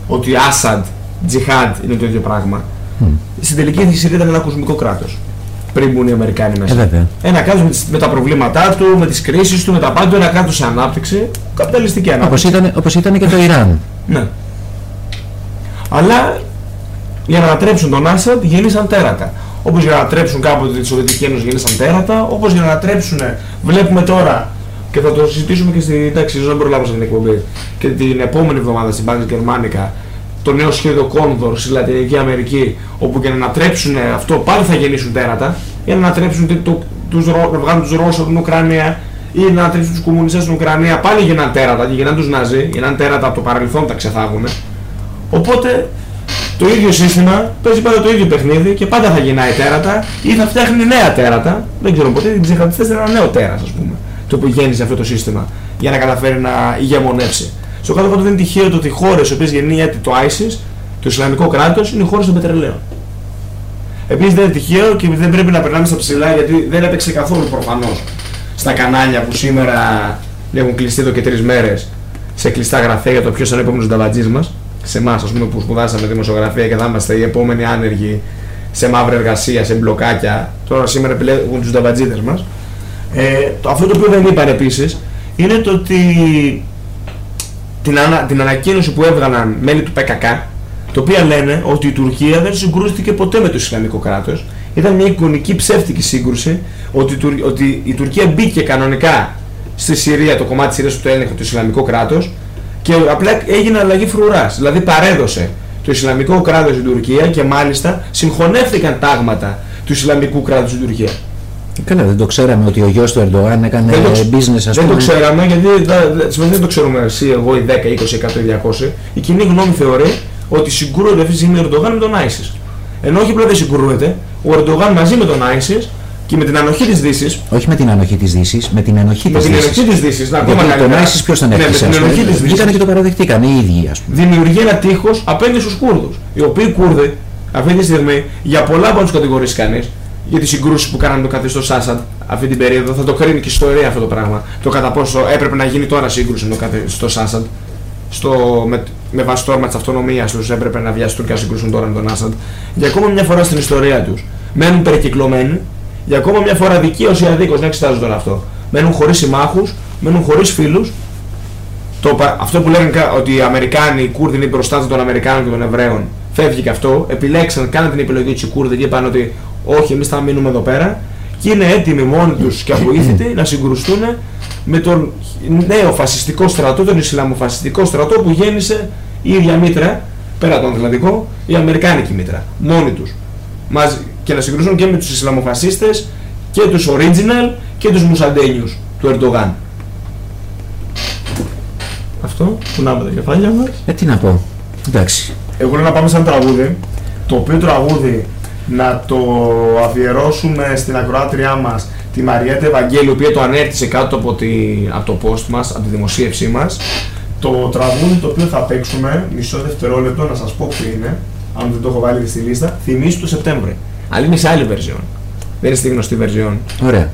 ότι Άσαντ, Τζιχάντ είναι το ίδιο πράγμα. Στην τελική η Συρία ήταν ένα κοσμικό κράτος πριν μπουν οι Αμερικάνοι μέσα. Ε, βέβαια. Ένα κράτος με, τις- με τα προβλήματά του, με τις κρίσεις του, με τα πάντα, ένα κράτος σε ανάπτυξη, καπιταλιστική ανάπτυξη. Όπως ήταν, όπως ήταν και το Ιράν. Ναι. Αλλά για να ανατρέψουν τον Άσαντ γέννησαν τέρατα. Όπως για να ανατρέψουν κάποτε τη Σοβιετική Ένωση γέννησαν τέρατα, όπως για να ανατρέψουν, βλέπουμε τώρα και θα το συζητήσουμε και στην τάξη, δεν προλάβω σε την εκπομπή. Και την επόμενη εβδομάδα στην Bank Γερμανικά το νέο σχέδιο Condor στη Λατινική Αμερική, όπου για να ανατρέψουν αυτό πάλι θα γεννήσουν τέρατα, για να ανατρέψουν το, το, τους, να βγάλουν τους Ρώσους από την Ουκρανία ή να ανατρέψουν τους κομμουνιστές στην Ουκρανία, πάλι γίναν τέρατα και γίναν τους Ναζί, γίναν τέρατα από το παρελθόν τα ξεθάγουν. Οπότε το ίδιο σύστημα παίζει πάντα το ίδιο παιχνίδι και πάντα θα γεννάει τέρατα ή θα φτιάχνει νέα τέρατα. Δεν ξέρω ποτέ, οι ψυχατιστές είναι ένα νέο τέρας ας πούμε, το οποίο γέννησε αυτό το σύστημα για να καταφέρει να ηγεμονεύσει. Στο κάτω κάτω δεν είναι τυχαίο το ότι οι χώρες οι οποίες γεννιέται το ISIS, το Ισλαμικό κράτος, είναι οι χώρες των πετρελαίων. Επίσης δεν είναι τυχαίο και δεν πρέπει να περνάμε στα ψηλά γιατί δεν έπαιξε καθόλου προφανώς στα κανάλια που σήμερα έχουν κλειστεί εδώ και τρεις μέρες σε κλειστά γραφεία για το ποιος είναι ο επόμενος νταβατζής μας. Σε εμάς, ας πούμε, που σπουδάσαμε δημοσιογραφία και θα είμαστε οι επόμενοι άνεργοι σε μαύρη εργασία, σε μπλοκάκια. Τώρα σήμερα επιλέγουν τους νταβατζίδε μας. Ε, αυτό το οποίο δεν είπαν επίσης είναι το ότι την, ανα, την ανακοίνωση που έβγαλαν μέλη του ΠΚΚ, το οποίο λένε ότι η Τουρκία δεν συγκρούστηκε ποτέ με το Ισλαμικό κράτος. Ήταν μια εικονική ψεύτικη σύγκρουση ότι, ότι η Τουρκία μπήκε κανονικά στη Συρία, το κομμάτι της Συρίας που το έλεγχε το Ισλαμικό κράτος και απλά έγινε αλλαγή φρουράς. Δηλαδή παρέδωσε το Ισλαμικό κράτος στην Τουρκία και μάλιστα συγχωνεύτηκαν τάγματα του Ισλαμικού κράτους στην Τουρκία. Καλά, δεν το ξέραμε ότι ο γιος του Ερντογάν έκανε δεν το, business ας Δεν πούμε. το ξέραμε γιατί δεν, δεν το ξέρουμε εσύ, εγώ, οι 10, 20, 100, 200. Η κοινή γνώμη θεωρεί ότι συγκρούεται αυτή τη στιγμή ο Ερντογάν με τον Άισις. Ενώ όχι απλά δεν συγκρούεται, ο Ερντογάν μαζί με τον Άισις και με την ανοχή της Δύσης Όχι με την ανοχή της Δύσης, με την ενοχή με της την Δύσης. ενοχή της Δύσης, να ακόμα Γιατί τον καλύτερα. Άισις ποιος τον Ναι, με έφτιαξε. την ας πούμε; ενοχή της Βγήκανε Δύσης και το παραδεχτήκαν οι ίδιοι ας πούμε. δημιουργεί ένα τείχος απέναντι στους Κούρδους. Οι οποίοι Κούρδοι αυτή τη στιγμή για πολλά μπορεί να τους κατηγορήσει κανείς για τις συγκρούσεις που κάνανε το καθεστώς Άσαντ αυτή την περίοδο. Θα το κρίνει και η ιστορία αυτό το πράγμα. Το κατά πόσο έπρεπε να γίνει τώρα σύγκρουση με το καθεστώς Άσαντ. Στο, με, με βάση το όρμα της αυτονομίας τους έπρεπε να βιάσει Τουρκία συγκρούσουν τώρα με τον Άσαντ. Για ακόμα μια φορά στην ιστορία τους μένουν περικυκλωμένοι. Για ακόμα μια φορά δικαίως ή αδίκως, να εξετάζω τώρα αυτό. Μένουν χωρίς συμμάχους, μένουν χωρίς φίλους το, πα- αυτό που λένε κα- ότι οι Αμερικάνοι, οι Κούρδοι είναι μπροστά των Αμερικάνων και των Εβραίων, φεύγει και αυτό. Επιλέξαν, κάναν την επιλογή τους οι Κούρδοι και είπαν ότι όχι, εμείς θα μείνουμε εδώ πέρα. Και είναι έτοιμοι μόνοι τους και αβοήθητοι να συγκρουστούν με τον νέο φασιστικό στρατό, τον Ισλαμοφασιστικό στρατό που γέννησε η ίδια μήτρα, πέρα από τον Ατλαντικό, η Αμερικάνικη μήτρα. Μόνοι τους. Και να συγκρουστούν και με τους Ισλαμοφασίστες και τους original και τους μουσαντένιους του Ερντογάν. Αυτό, κουνάμε τα κεφάλια μας. Ε, τι να πω. Εντάξει. Εγώ λέω να πάμε σε ένα τραγούδι, το οποίο τραγούδι να το αφιερώσουμε στην ακροάτριά μας, τη Μαριέτα Ευαγγέλη, η οποία το ανέρτησε κάτω από, τη, από το post μας, από τη δημοσίευσή μας. Το τραγούδι το οποίο θα παίξουμε, μισό δευτερόλεπτο να σας πω ποιο είναι, αν δεν το έχω βάλει στη λίστα, θυμίζει το Σεπτέμβρη. Αλλά είναι σε άλλη version. Δεν είναι στη γνωστή version. Ωραία.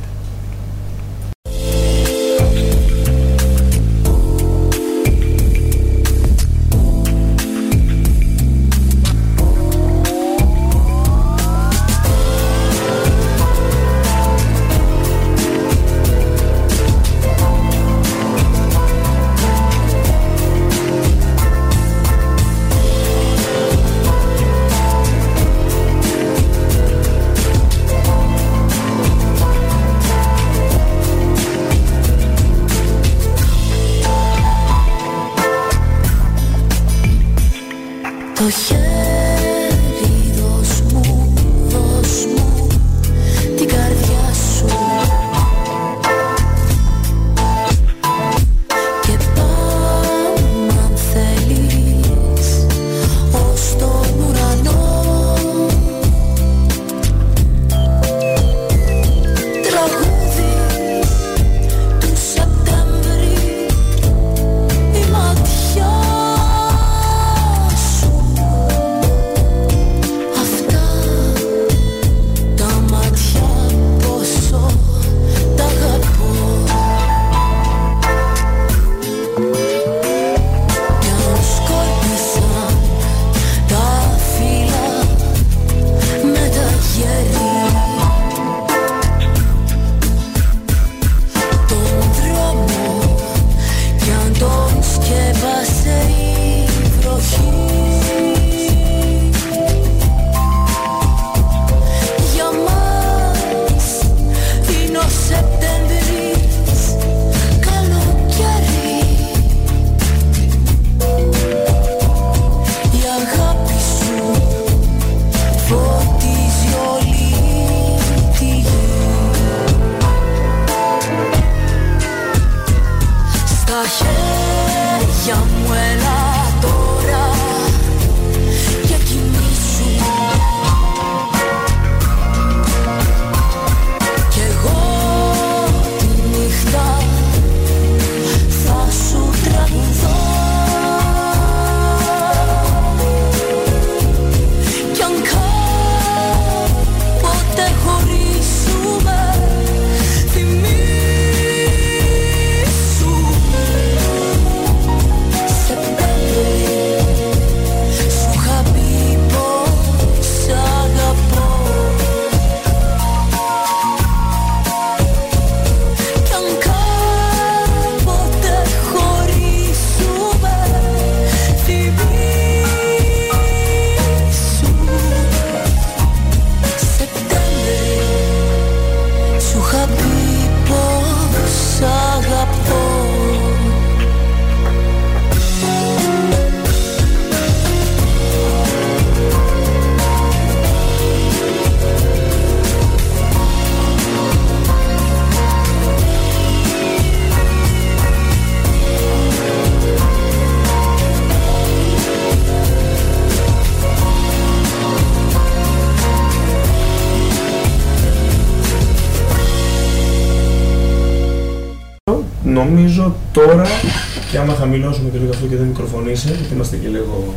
Νομίζω τώρα και άμα χαμηλώσουμε και λίγο αυτό και δεν μικροφωνήσει, γιατί είμαστε και λίγο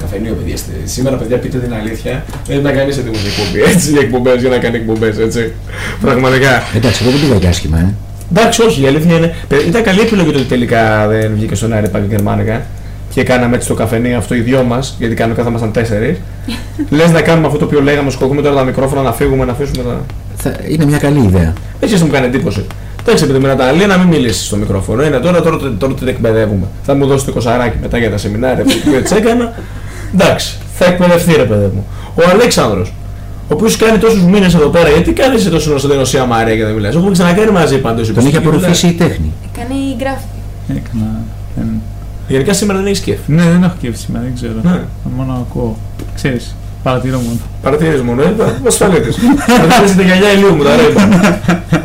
καφενείο παιδιά. στη- Σήμερα, παιδιά, πείτε την αλήθεια. Δεν ήταν κανεί έτοιμο για εκπομπή. Έτσι για εκπομπές, για να κάνει εκπομπές, έτσι. Πραγματικά. Εντάξει, εγώ δεν πήγα και άσχημα, ε. Εντάξει, όχι, η αλήθεια είναι. Παι- Ήταν καλή επιλογή το ότι τελικά δεν βγήκε στον αέρα πάλι γερμανικά και κάναμε έτσι το καφενείο αυτό οι δυο μας, γιατί κανονικά θα ήμασταν τέσσερι. *laughs* Λες να κάνουμε αυτό το οποίο λέγαμε, σκοκούμε τώρα τα μικρόφωνα, να φύγουμε, να αφήσουμε τα. Θα... Είναι μια καλή ιδέα. Έτσι μου κάνει εντύπωση. Εντάξει, επειδή με Ναταλία να μην μιλήσεις στο μικρόφωνο. Είναι τώρα, τώρα, τώρα, τώρα την εκπαιδεύουμε. Θα μου δώσει το κοσαράκι μετά για τα σεμινάρια που έτσι έκανα. Εντάξει, θα εκπαιδευτεί ρε παιδί μου. Ο Αλέξανδρος, ο οποίος κάνει τόσους μήνες εδώ πέρα, γιατί κάνει εσύ τόσο γνωστό Νοσία Μαρία και δεν μιλάς. Έχουμε ξανακάνει μαζί πάντως. Τον έχει απορροφήσει η τέχνη. Κάνει γράφη. Έκανα. δεν- Γενικά σήμερα δεν έχεις σκέφτη. Ναι, δεν έχω κέφτη σήμερα, δεν ξέρω. Ναι. Μόνο ακούω. Ξέρεις, παρατηρώ μόνο. Παρατηρείς μόνο, ε, ασφαλίτη. Παρατηρεί τα γυαλιά ηλίου μου, τα ρέμπα. *laughs*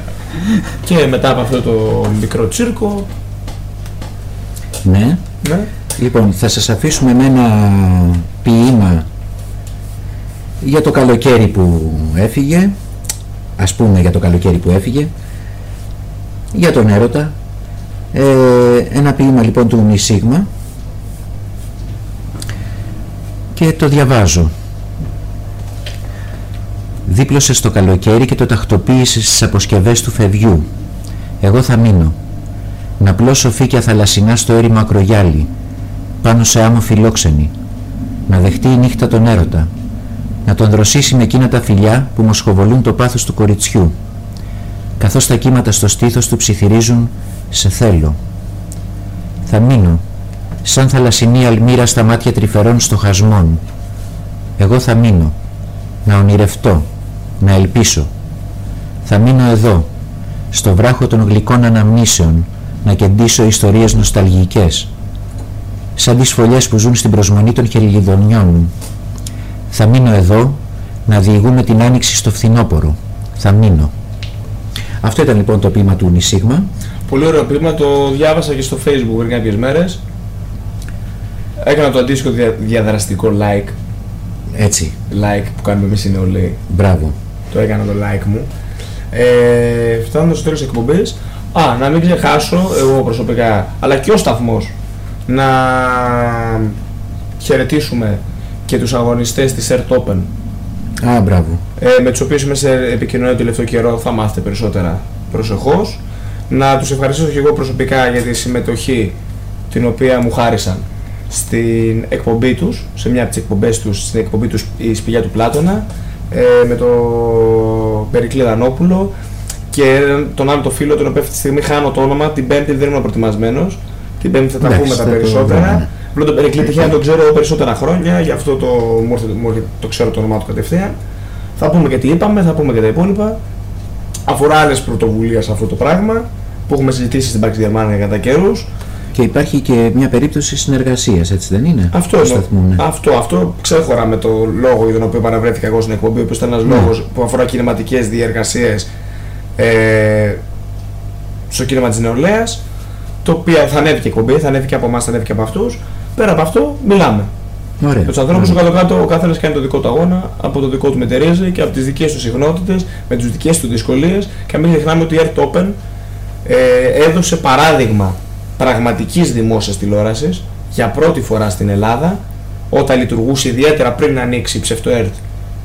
και μετά από αυτό το μικρό τσίρκο. Ναι. Ναι. Λοιπόν, θα σας αφήσουμε με ένα ποίημα για το καλοκαίρι που έφυγε, ας πούμε για το καλοκαίρι που έφυγε, για τον έρωτα. Ε, ένα ποίημα λοιπόν του Νησίγμα και το διαβάζω. Δίπλωσε στο καλοκαίρι και το τακτοποίησε στις αποσκευές του φευγιού. Εγώ θα μείνω. Να πλώσω φύκια θαλασσινά στο έρημο ακρογιάλι, πάνω σε άμμο φιλόξενη. Να δεχτεί η νύχτα τον έρωτα. Να τον δροσίσει με εκείνα τα φιλιά που μοσχοβολούν το πάθος του κοριτσιού. Καθώς τα κύματα στο στήθος του ψιθυρίζουν «Σε θέλω». Θα μείνω, σαν θαλασσινή αλμύρα στα μάτια τρυφερών στοχασμών. Εγώ θα μείνω, να ονειρευτώ, να ελπίσω. Θα μείνω εδώ, στο βράχο των γλυκών αναμνήσεων, να κεντήσω ιστορίες νοσταλγικές, σαν τις φωλιές που ζουν στην προσμονή των χελιδονιών μου. Θα μείνω εδώ, να διηγούμε την άνοιξη στο φθινόπορο. Θα μείνω. Αυτό ήταν λοιπόν το ποίημα του Νησίγμα. Πολύ ωραίο ποίημα, το διάβασα και στο facebook πριν κάποιες μέρες. Έκανα το αντίστοιχο δια, διαδραστικό like, Έτσι, like που κάνουμε εμείς οι νεολαίοι. μπράβο. Το έκανα το like μου. Ε, φτάνοντας στο τέλος της εκπομπής, α, να μην ξεχάσω εγώ προσωπικά, αλλά και ο σταθμός, να χαιρετήσουμε και τους αγωνιστές της Air Open, Α, μπράβο. ε, με τους οποίους είμαι σε επικοινωνία το τελευταίο καιρό, θα μάθετε περισσότερα προσεχώς. Να τους ευχαριστήσω και εγώ προσωπικά για τη συμμετοχή την οποία μου χάρισαν στην εκπομπή τους, σε μια από τις εκπομπές τους, στην εκπομπή τους η Σπηλιά του Πλάτωνα, ε, με τον Περικλή Δανόπουλο και τον άλλο το φίλο, τον οποίο αυτή τη στιγμή χάνω το όνομα, την Πέμπτη δεν ήμουν προετοιμασμένος, την Πέμπτη θα τα Εντάξει, πούμε τα θα το δούμε. περισσότερα. Απλά τον Περικλή τυχαία να τον ξέρω περισσότερα χρόνια, γι' αυτό το, μου ήρθε- μου ήρθε- το ξέρω το όνομά του κατευθείαν. Θα πούμε και τι είπαμε, θα πούμε και τα υπόλοιπα. Αφορά άλλες πρωτοβουλίες αυτό το πράγμα που έχουμε συζητήσει στην Πάξη Γερμανία κατά καιρούς. Και υπάρχει και μια περίπτωση συνεργασίας, έτσι δεν είναι, Αυτό, του εννοώ. σταθμού, ναι. αυτό, αυτό ξέχωρα με το λόγο για τον οποίο παραβρέθηκα εγώ στην εκπομπή, ο οποίος ήταν ένας Ναι. λόγος που αφορά κινηματικές διεργασίες ε, στο κίνημα της νεολαίας. το οποίο θα ανέβει και η εκπομπή, θα ανέβει και από εμάς, θα ανέβει και από αυτούς. Πέρα από αυτό, μιλάμε. Ωραία. Με τους ανθρώπους κάτω-κάτω, ο καθένας κάνει το δικό του αγώνα, από το δικό του μετερίζει και από τις δικές του συχνότητες, με τις δικές του δυσκολίες. Και μην ξεχνάμε ότι η Earth Open ε, έδωσε παράδειγμα πραγματικής δημόσιας τηλεόρασης για πρώτη φορά στην Ελλάδα, όταν λειτουργούσε ιδιαίτερα πριν ανοίξει η ψευτο Earth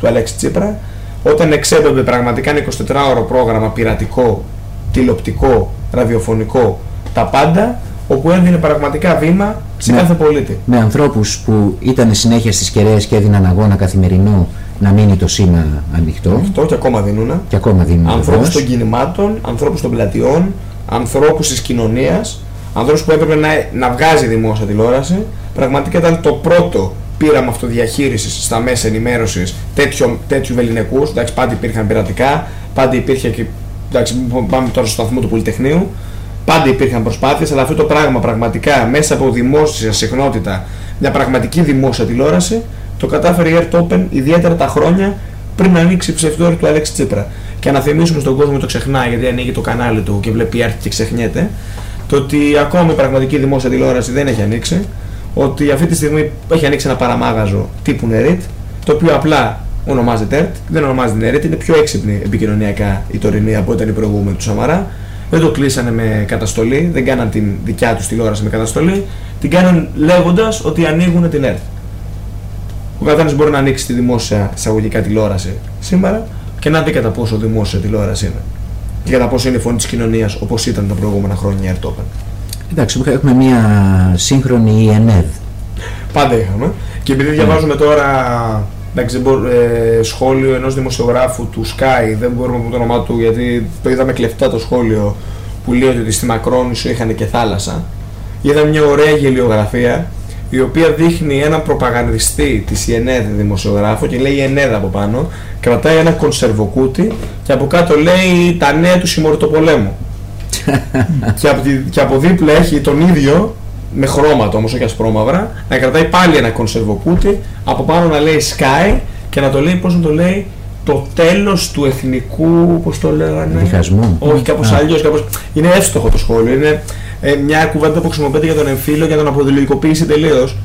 του Αλέξη Τσίπρα, όταν εξέπεμπε πραγματικά ένα 24ωρο πρόγραμμα πειρατικό, τηλεοπτικό, ραδιοφωνικό, τα πάντα, όπου έδινε πραγματικά βήμα σε Ναι. κάθε πολίτη. Με ανθρώπους που ήταν συνέχεια στις κεραίες και έδιναν αγώνα καθημερινό να μείνει το σήμα ανοιχτό Αυτό και ακόμα δίνουν. και ακόμα δίνουν ανθρώπους βεβαίως. των κινημάτων, ανθρώπους των πλατιών, ανθρώπους της κοινωνίας, ανθρώπους που έπρεπε να, να βγάζει δημόσια τηλεόραση. Πραγματικά ήταν το πρώτο πείραμα αυτοδιαχείρισης στα μέσα ενημέρωσης τέτοιο, τέτοιου βεληνικούς. Εντάξει, πάντα υπήρχαν πειρατικά, πάντα υπήρχε και. Εντάξει, μην πάμε τώρα στο σταθμό του Πολυτεχνείου. Πάντα υπήρχαν προσπάθειες, αλλά αυτό το πράγμα πραγματικά μέσα από δημόσια συχνότητα, μια πραγματική δημόσια τηλεόραση, το κατάφερε η Air Open ιδιαίτερα τα χρόνια πριν ανοίξει η ψευτόρη του Αλέξη Τσίπρα. Και να θυμίσουμε στον κόσμο το ξεχνάει γιατί ανοίγει το κανάλι του και βλέπει Air και ξεχνιέται, το ότι ακόμη η πραγματική δημόσια τηλεόραση δεν έχει ανοίξει, ότι αυτή τη στιγμή έχει ανοίξει ένα παραμάγαζο τύπου Nerit, το οποίο απλά ονομάζεται ERT, δεν ονομάζεται Nerit, είναι πιο έξυπνη επικοινωνιακά η τωρινή από ήταν η προηγούμενη του Σαμαρά. Δεν το κλείσανε με καταστολή, δεν κάναν την δικιά τους τηλεόραση με καταστολή, την κάναν λέγοντας ότι ανοίγουν την ERT. Ο καθένας μπορεί να ανοίξει τη δημόσια εισαγωγικά τηλεόραση σήμερα και να δει κατά πόσο δημόσια τηλεόραση είναι. Και κατά πόσο είναι η φωνή της κοινωνίας όπως ήταν τα προηγούμενα χρόνια η Airtopen. Εντάξει, έχουμε μια σύγχρονη ΕΝΕΔ. Πάντα είχαμε. Και επειδή διαβάζουμε τώρα εντάξει, δεν μπορώ- ε, σχόλιο ενός δημοσιογράφου του Sky, δεν μπορούμε να πούμε το όνομά του γιατί το είδαμε κλεφτά το σχόλιο που λέει ότι στη Μακρόνησο είχαν και θάλασσα. Είδαμε μια ωραία γελιογραφία η οποία δείχνει έναν προπαγανδιστή της ΙΕΝΕΔ δημοσιογράφο και λέει ΙΕΝΕΔ από πάνω, κρατάει ένα κονσερβοκούτι και από κάτω λέει τα νέα του συμμορτοπολέμου. *laughs* και, από, τη- και από δίπλα έχει τον ίδιο, με χρώματα όμως, όχι ασπρόμαυρα, να κρατάει πάλι ένα κονσερβοκούτι, από πάνω να λέει Sky και να το λέει, πώς να το λέει, το τέλος του εθνικού, πώς το λέγανε; Διχασμού. Όχι, κάπως Α. αλλιώς, κάπως... Είναι εύστοχο το σχόλιο, είναι ε, μια κουβέντα που χρησιμοποιείται για τον εμφύλιο και να τον αποδηλικοποιήσει τελείως.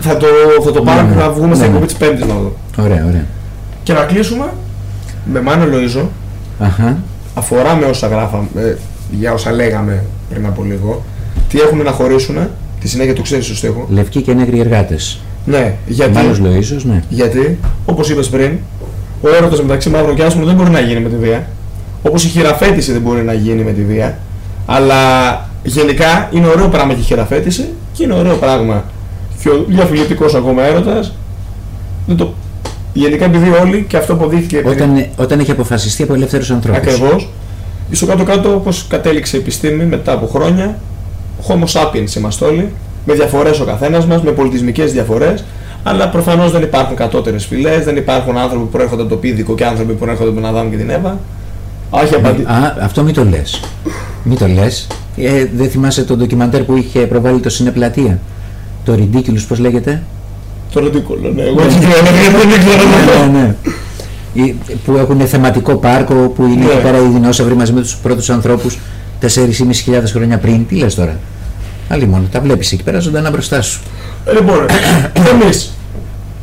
Θα το, θα το πάρω Ναι, και ναι. θα βγούμε στην Ναι, ναι. εκπομπή της Πέμπτης να δω. Ωραία, ωραία. Και να κλείσουμε με Μάνο Λοΐζο, Αχα. αφορά με όσα γράφαμε, ε, για όσα λέγαμε πριν από λίγο, τι έχουν να χωρίσουν, τη συνέχεια του ξέρεις στο στίχο. Λευκοί και νέγροι εργάτες. Ναι, γιατί, Μάλλος Λοΐζος, ναι. γιατί όπως είπες πριν, ο έρωτας μεταξύ μαύρων και άσπρων δεν μπορεί να γίνει με τη βία. Όπως η χειραφέτηση δεν μπορεί να γίνει με τη βία. Αλλά γενικά είναι ωραίο πράγμα και η χειραφέτηση και είναι ωραίο πράγμα και ο διαφυλητικός ακόμα έρωτας. Δεν το... Γενικά επειδή όλοι και αυτό αποδείχθηκε επειδή- Όταν, όταν έχει αποφασιστεί από ελεύθερους ανθρώπους. Ακριβώς. Στο κάτω-κάτω, όπως κατέληξε η επιστήμη μετά από χρόνια, Homo sapiens είμαστε όλοι, με διαφορές ο καθένας μας, με πολιτισμικές διαφορές, αλλά προφανώς δεν υπάρχουν κατώτερες φυλές, δεν υπάρχουν άνθρωποι που προέρχονται από το πίδικο και άνθρωποι που προέρχονται από τον Αδάμ και την Εύα. Όχι απαντή. Α, αυτό μην το λες. Μην το λες. Ε, δεν θυμάσαι το ντοκιμαντέρ που είχε προβάλει το Συνεπλατεία. Το Ridiculous, πώς λέγεται; Το ροντίκολο, ναι. Εγώ δεν ξέρω, δεν ξέρω. ναι, ναι. Ή- Που έχουν θεματικό πάρκο που είναι Ναι. εκεί πέρα οι δεινόσαυροι μαζί με τους πρώτους ανθρώπους 4.500 χρόνια πριν. Τι λες τώρα; Άλλη μόνο, τα βλέπεις εκεί πέρα ζωντανά μπροστά σου. Ε, Λοιπόν, εμείς,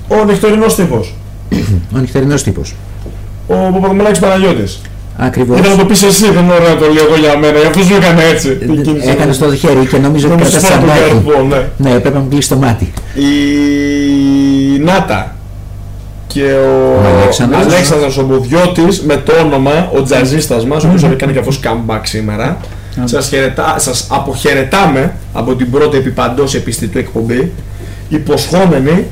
ο νυχτερινός τύπος, *clears throat* Ο νυχτερινός τύπος. ο Παπαδομανάκη Παναγιώτης. Ακριβώς. Ήταν να το πει εσύ, δεν είναι ωραίο να το λέω εγώ για μένα, γι' αυτό σου έκανα έτσι. την κίνηση. Έκανε το χέρι και νομίζω ότι Νομίζω κρατάς σπάω τον τσαμπάκι. καρπό, ναι. Ναι, έπρεπε να μου κλείσει το μάτι. η Νάτα και ο, Ο Αλέξανδρος. Αλέξανδρος ο Μπουδιώτης με το όνομα, ο τζαζίστας μας, ο οποίος έχει κάνει και αυτός comeback σήμερα. Σας, χαιρετά, σας αποχαιρετάμε από την πρώτη επιπαντός επιστητού εκπομπή, υποσχόμενοι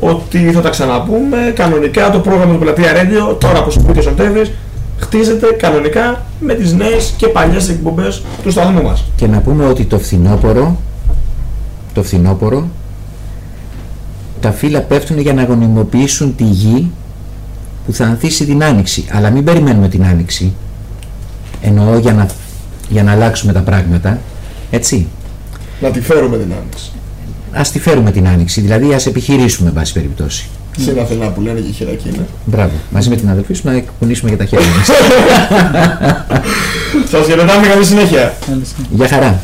ότι θα τα ξαναπούμε κανονικά το πρόγραμμα του Πλατεία Radio, τώρα που σου ο Τέβης, χτίζεται κανονικά με τις νέες και παλιές εκπομπές του σταθμού μας. Και να πούμε ότι το φθινόπωρο, το φθινόπωρο, τα φύλλα πέφτουν για να γονιμοποιήσουν τη γη που θα ανθίσει την άνοιξη. Αλλά μην περιμένουμε την άνοιξη. Εννοώ για να, για να αλλάξουμε τα πράγματα. Έτσι. Να τη φέρουμε την άνοιξη. Ας τη φέρουμε την άνοιξη. Δηλαδή ας επιχειρήσουμε, εν πάση περιπτώσει. Στην Αθηνά που λένε και χειρακίνα. Μπράβο. Μαζί με την αδελφή σου να εκπονήσουμε για τα χέρια μας. *laughs* Σας χαιρετάμε καλή συνέχεια. Καλή συνέχεια. Γεια χαρά.